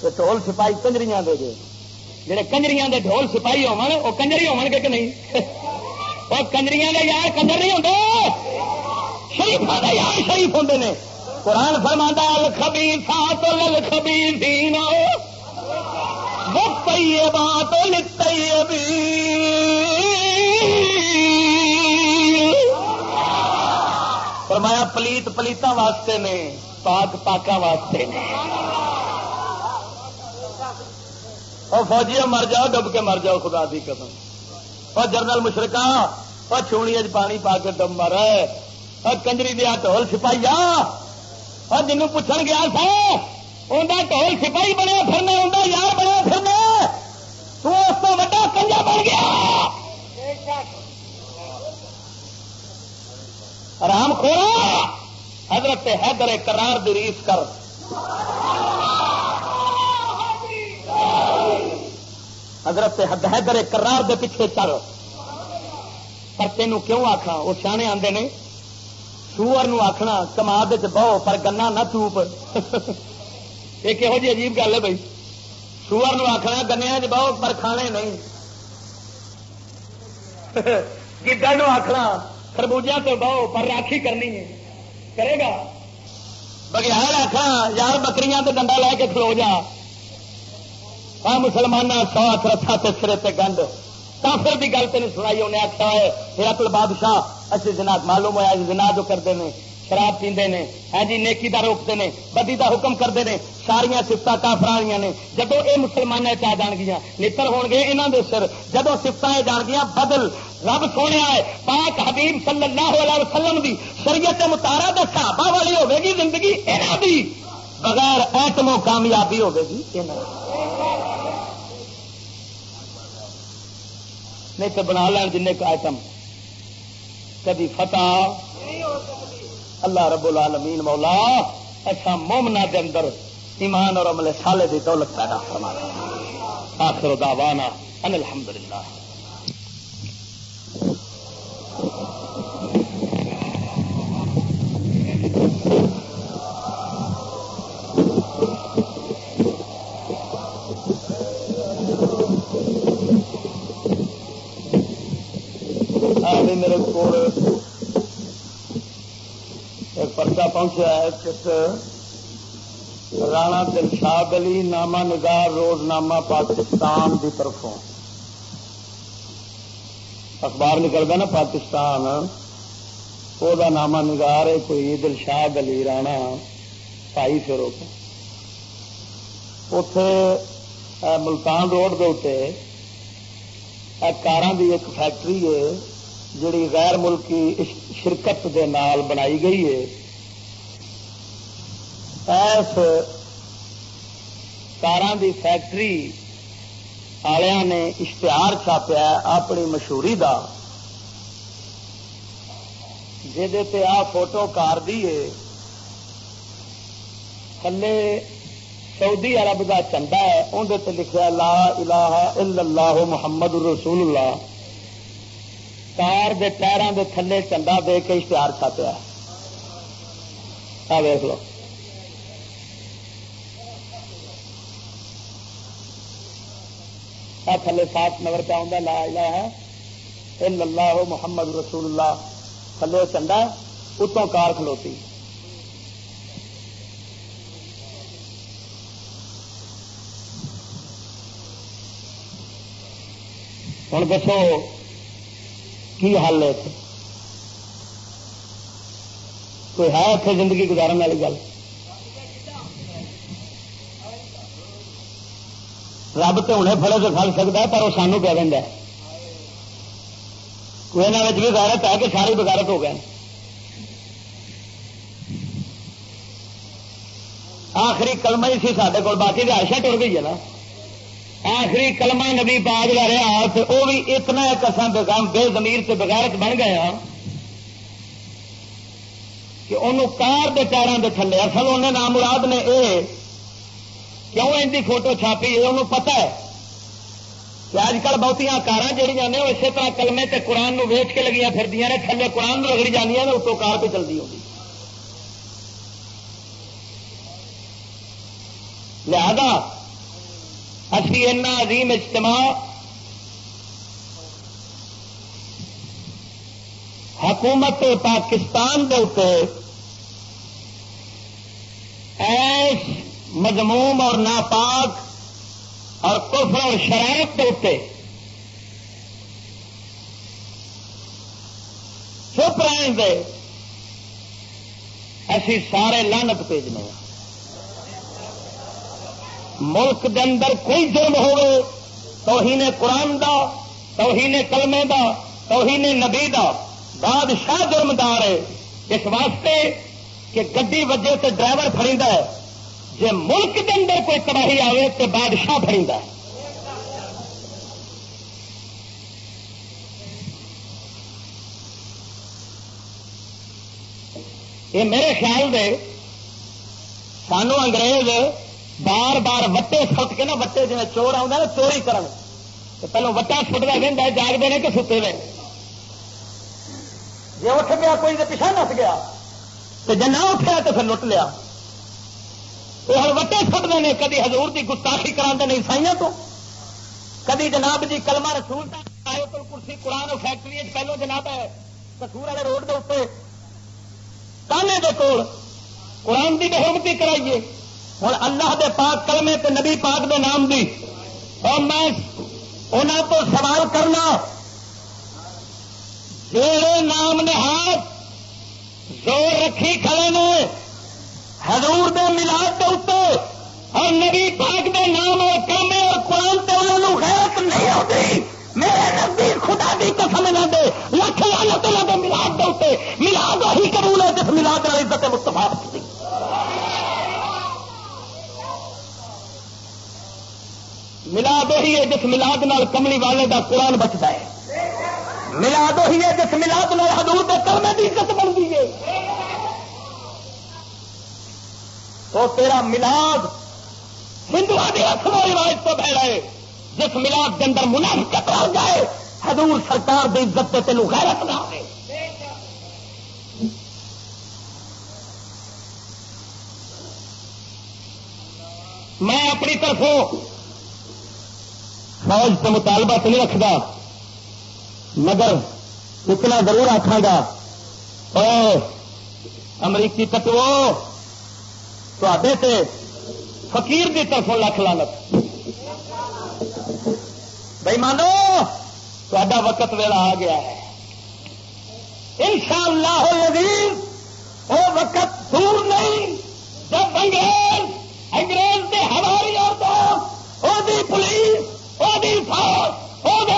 تو ٹول سپاہی کنجریاں دے گے جہے کنجریاں دے ڈھول سپاہی ہو کنجری ہو گے کہ نہیں؟ وہ کنجریاں دے یار کنجر نہیں ہوں شریف یار شریف ہوں نے۔ قرآن فرما الخبی سات الخبی دین وہ پی بات لکھتے فرمایا، پلیت پلیتا واسطے نے، پاک پاکا واسطے نے۔ اور فوجیا مر جاؤ، ڈب کے مر جاؤ، خدا دی قسم۔ اور جنرل مشرقہ، اور چونی پانی پا کے ڈب مر اور کنجری دیا ٹول سپاہی اور جنوں پوچھن گیا سا انہیں ٹول سپاہی بنیا پھرنا انہیں یار بنے پھرنا۔ تو اس کو وڈا کنجا بن گیا۔ آرام خورا۔ حضرت حیدر کرار دریس کر۔ حضرت حیدر کرار دے پیچھے چل پر تینوں کیوں آخنا وہ سیانے آتے نے، سور آخنا کماد بہو، پر گنا نہ چوپ یہ کہہو جی عجیب گل ہے بھائی۔ سور آخنا گنیا چ بہو، پر کھانے نہیں۔ گڈا آخنا خربوجہ تو بہو، پر راکھی کرنی ہے۔ کرے گا؟ بغیر آخنا یار بکریاں تو ڈنڈا لے کے کھلو جا۔ ہاں مسلمان سو رتھا تے سرے تے گنڈ کافر کی گل تین سنائی، انہیں آخیا ہے ہرکل بادشاہ اچھے جناب معلوم ہوا جنا جو کرتے ہیں شراب پیندے نے ہاں جی نیکی دا روکتے ہیں بدی دا حکم کرتے ہیں ساریا سفت کافر نے جب یہ مسلمان چاہ جان گیا نتر ہو گے یہاں دے سر جب سفت جان گیا بدل، رب سونے ہے پاک حبیب صلی اللہ علیہ وسلم دی، شریعت متارا دے صحابہ والی ہوے گی زندگی یہاں دی، بغیر ایٹموں کامیابی ہوے گی نہیں تو بنا لین جن کا آئٹم کبھی فتح۔ اللہ رب العالمین مولا، ایسا مومنا دے اندر ایمان اور عمل سالے دی دولت پیدا فرما۔ آخر دعوانا ان الحمدللہ۔ میرے کو ایک پرچا پہنچا ہے کس رانا دلشاد علی نامہ نگار روز نامہ پاکستان کی طرفوں۔ اخبار نکلتا نا پاکستان۔ وہ نامہ نگار ہے، کوئی دلشاد علی رانا پائی پھر اتے ملتان روڈ کے اتنے کار کی ایک فیکٹری ہے۔ جڑی غیر ملکی شرکت دے نال بنائی گئی ہے، ایس کار دی فیکٹری والوں نے اشتہار چھاپیا اپنی مشہوری دا جی آ فوٹو کار دی ہے۔ تھلے سعودی عرب کا چنڈا ہے اندر لکھا لا الہ الا اللہ محمد رسول اللہ۔ کار دے ٹائروں دے تھلے چنڈا دے کے اشتہار چھاپیا آ ویخ لو تھلے سات نگر پہ آؤں لا الہ الا اللہ محمد رسول اللہ تھلے چنڈا اتوں کار کھلوتی ہوں دسو کی حل ہے کوئی ہے اتنے زندگی گزارن والی گل؟ رب تو انہیں فڑے تو کھل سکتا ہے، پر وہ سانو کہہ دینا کوئی یہاں بھی غیرت ہے کہ ساری بغیرت ہو گئے؟ آخری کلمہ ہی سی سارے کو باقی رہائشیں ٹر گئی ہے نا۔ آخری کلمہ نبی پاگ کا رہا تو وہ بھی اتنا ایک اصل بےغم بے زمیر سے بغیرت بن گیا ہاں کہ انہوں کار کے پیروں کے تھلے اصل انہیں نام مراد نے یہ کیوں ان کی فوٹو چھاپی یہ انہوں پتا ہے کہ اج کل بہتیاں کار جہیا نے وہ اسی طرح کلمے تے قرآن نو ویچ کے لگیا پھر نے تھلے قرآن رگڑی جانیا نے اتوں کار پہ چلتی ہوگی لہذا اسی اینا عظیم اجتماع حکومت پاکستان دے ایس مضموم اور ناپاک اور کفر اور شرائط کے اتنے چپ رہے دے اسی سارے لانت بھیجنے ہیں ملک دے اندر کوئی جرم ہوئے توہین قرآن دا، توہین کلمے دا، توہین نبی دا، بادشاہ جرمدار ہے، اس واسطے کہ گڈی وجے سے ڈرائیور فرید ہے۔ جی ملک دے اندر کوئی تباہی آئے تو بادشاہ فرید ہے۔ یہ میرے خیال دے، سانو انگریز بار بار وٹے سٹ کے نا، وٹے جی چور آ چوری کرن۔ پہلو وٹا سٹتا رہتا جاگتے ہیں کہ ستے ہوئے جی اٹھ گیا کوئی تو پیچھا نس گیا۔ تو جی نہ اٹھیا تو پھر لٹ لیا۔ وہ ہر وٹے سٹتے ہیں کدی ہزور کی گستاخی کرا نہیں سائیاں تو۔ کدی جناب جی کلمہ رسول آئے کرسی قرآن فیکٹری پہلو جناب ہے کسور والے روڈ کے اتنے تانے کے کول۔ قرآن کی بہمتی کرائیے۔ ہوں اللہ دے پاک کلمے تے نبی پاک دے نام دی۔ اور میں انہوں کو سوال کرنا جڑے نام نے زور رکھی کھڑے نے، حضور دے ملاد کے اتنے اور نبی پاک دے نام اور کامے اور قرآن تے انہوں غیرت نہیں ہوتی۔ میرے نزدیک خدا دی قسم نہ دے لکھ لانت نہ دے ملاد دے اتنے ملاد وہی قبول ہے جس ملاد والی عزت مستفا کی ملاد وہی ہے جس ملاد نال کملی والے دا قرآن بچتا ہے۔ ملاد وہی ہے جس ملاد نال حضور دے کلمے دی عزت بنتی ہے۔ تو تیرا ملاد ہندو کی رسم و رواج تو بہ رہے۔ جس ملاد کے اندر منافقت ہو جائے، حضور سرکار کی عزت سے تینوں غیرت نہ آئے میں اپنی طرفوں فوج سے مطالبہ تو نہیں رکھتا، مگر اتنا ضرور آخا گا امریکی تٹو تے فقیر کی طرف لکھ لانت بھائی مانو تا وقت ویلا آ گیا ہے۔ ان شاء اللہ وہ وقت دور نہیں، جب انگریز انگریز کے ہماری عورتوں وہ پولیس وہ فوج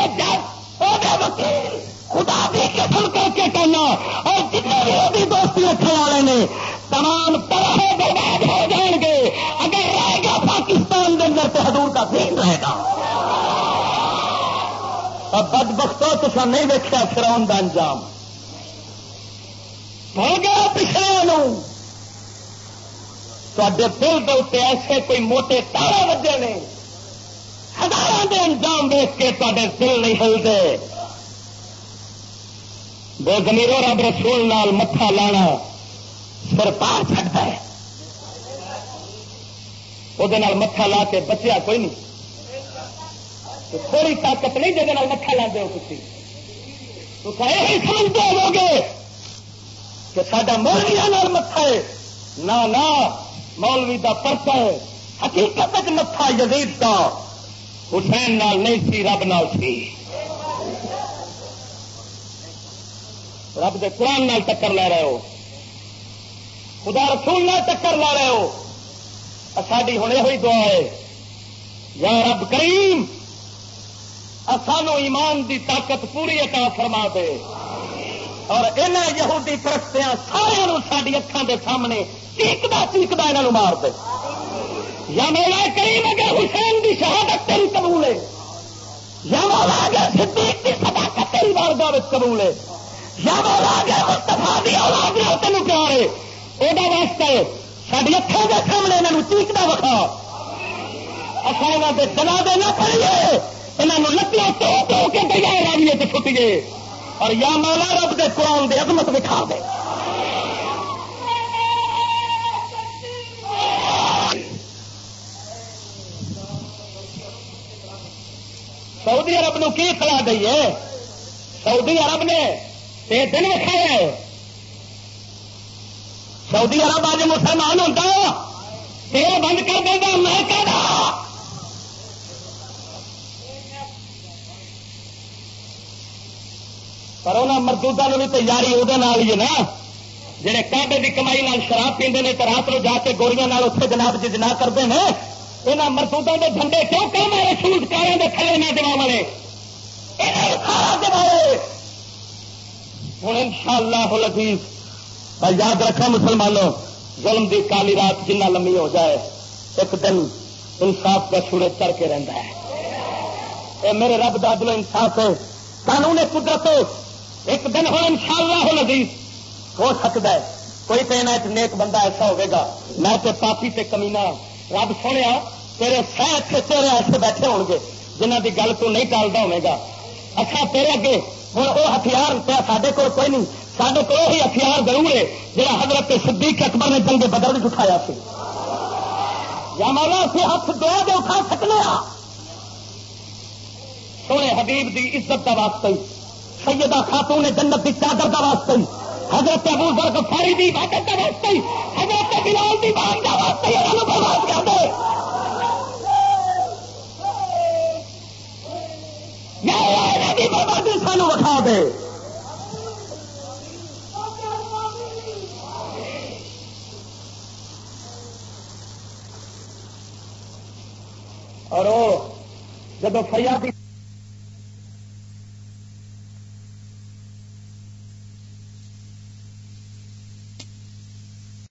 وہ جج وکیل، خدا بھی قسم کر کے کہنا، اور جتنے بھی وہ دوستی رکھنے والے نے، تمام طرح برباد ہو جان گے۔ اگر رہے گا پاکستان کے اندر تو حضور کا دین رہے گا۔ اور بد بختوں تو نہیں دیکھا فراؤن کا انجام۔ ہو گیا پچھلے تے دل کے اتنے ایسے کوئی موٹے تارے وجے نے ہزار کے انجام دیکھ کے تے دل نہیں ہلتے بے زمیروں رب رسول نال متھا لانا سر پار چڑھتا ہے وہ متھا لا کے بچیا کوئی نہیں تھوڑی طاقت نہیں جہد متھا لا دو تھی تو سمجھتے ہو گے کہ سڈا مولویا متھا ہے نہ مولوی کا پرسا ہے حقیقت متھا یزید کا حسین نال نہیں سی، رب نال سی۔ رب دے قرآن نال ٹکر لے رہے ہو۔ خدا رسول نہ ٹکر لا رہے ہو۔ ساری ہوں یہ دعا ہے۔ یا رب کریم سانو ایمان دی طاقت پوری عطا فرما دے۔ اور انہیں یہودی پرستیاں سارے ساری اکھان دے سامنے چیکدا چیکدا یہاں مار دے۔ یا مولا کریم اگر حسین دی شہادت تیری قبول ہے، یا مولا اگر صدیق کی صداقت تیری بارگاہ قبول ہے، یا مولا اگر مستفا دی اولاد تینوں پیار ہے۔ وہ واسطے ساری اکھان کے سامنے یہاں چیکتا وکھا اصل یہاں کے دلا دے نہ پڑیے یہاں لتیاں تو تو کے گیا راجیے تو چھٹیے اور یا مولا رب کے قرآن دے عظمت دکھا دے۔ سعودی عرب نو کی سلا دئی ہے؟ سعودی عرب نے یہ دن وکھایا سعودی عرب آج مسلمان ہوتا تیل بند کر دے گا، میں کہنا پر انہوں مردودا بھی تیاری وہ ہی ہے نا۔ جہے کابے کی کمائی نال شراب پیندے نے تو رات کو جا کے گولیاں اتنے جناب جی جنا کرتے ہیں یہاں مردودا کے جھنڈے کیوں کہ میرے سوٹ کاروں کے کھلے نہ دوا والے۔ ہوں ان شاء اللہ لطیف۔ اور یاد رکھا مسلمانوں، ظلم دی کالی رات جنہ لمبی ہو جائے، ایک دن انصاف کا سورج چڑھ کے رہتا ہے۔ اے میرے رب دادلو انصاف ہے، قانون قدرت ایک دن ہو ان شاء اللہ ہو ہو سکتا ہے، کوئی تو نیک بندہ ایسا ہوگا میں تو پاپی تے کمینا رب سنیا تیرے سہ تیرے ایسے بیٹھے ہو گے جنہ کی گل تو نہیں ٹالتا ہوگا اچھا تیرے اگے ہوں وہ ہتھیار پہ سارے کول کوئی نہیں سارے کو وہی ہتھیار ضرور ہے جہاں حضرت صدیق اکبر نے جنگ بدل اٹھایا سی۔ یا مانا اسی ہاتھ دو دے اٹھا سکنے ہاں۔ سونے حبیب دی عزت کا واسطہ سیدہ خاتون نے جنت کی چادر کا واسطہ حضرت ابو ذر فاری دی عبادت کا واسطہ حضرت بلال دی بان کا واسطہ برباد کر دے۔ بربادی سانو اٹھا دے اور جب فریادی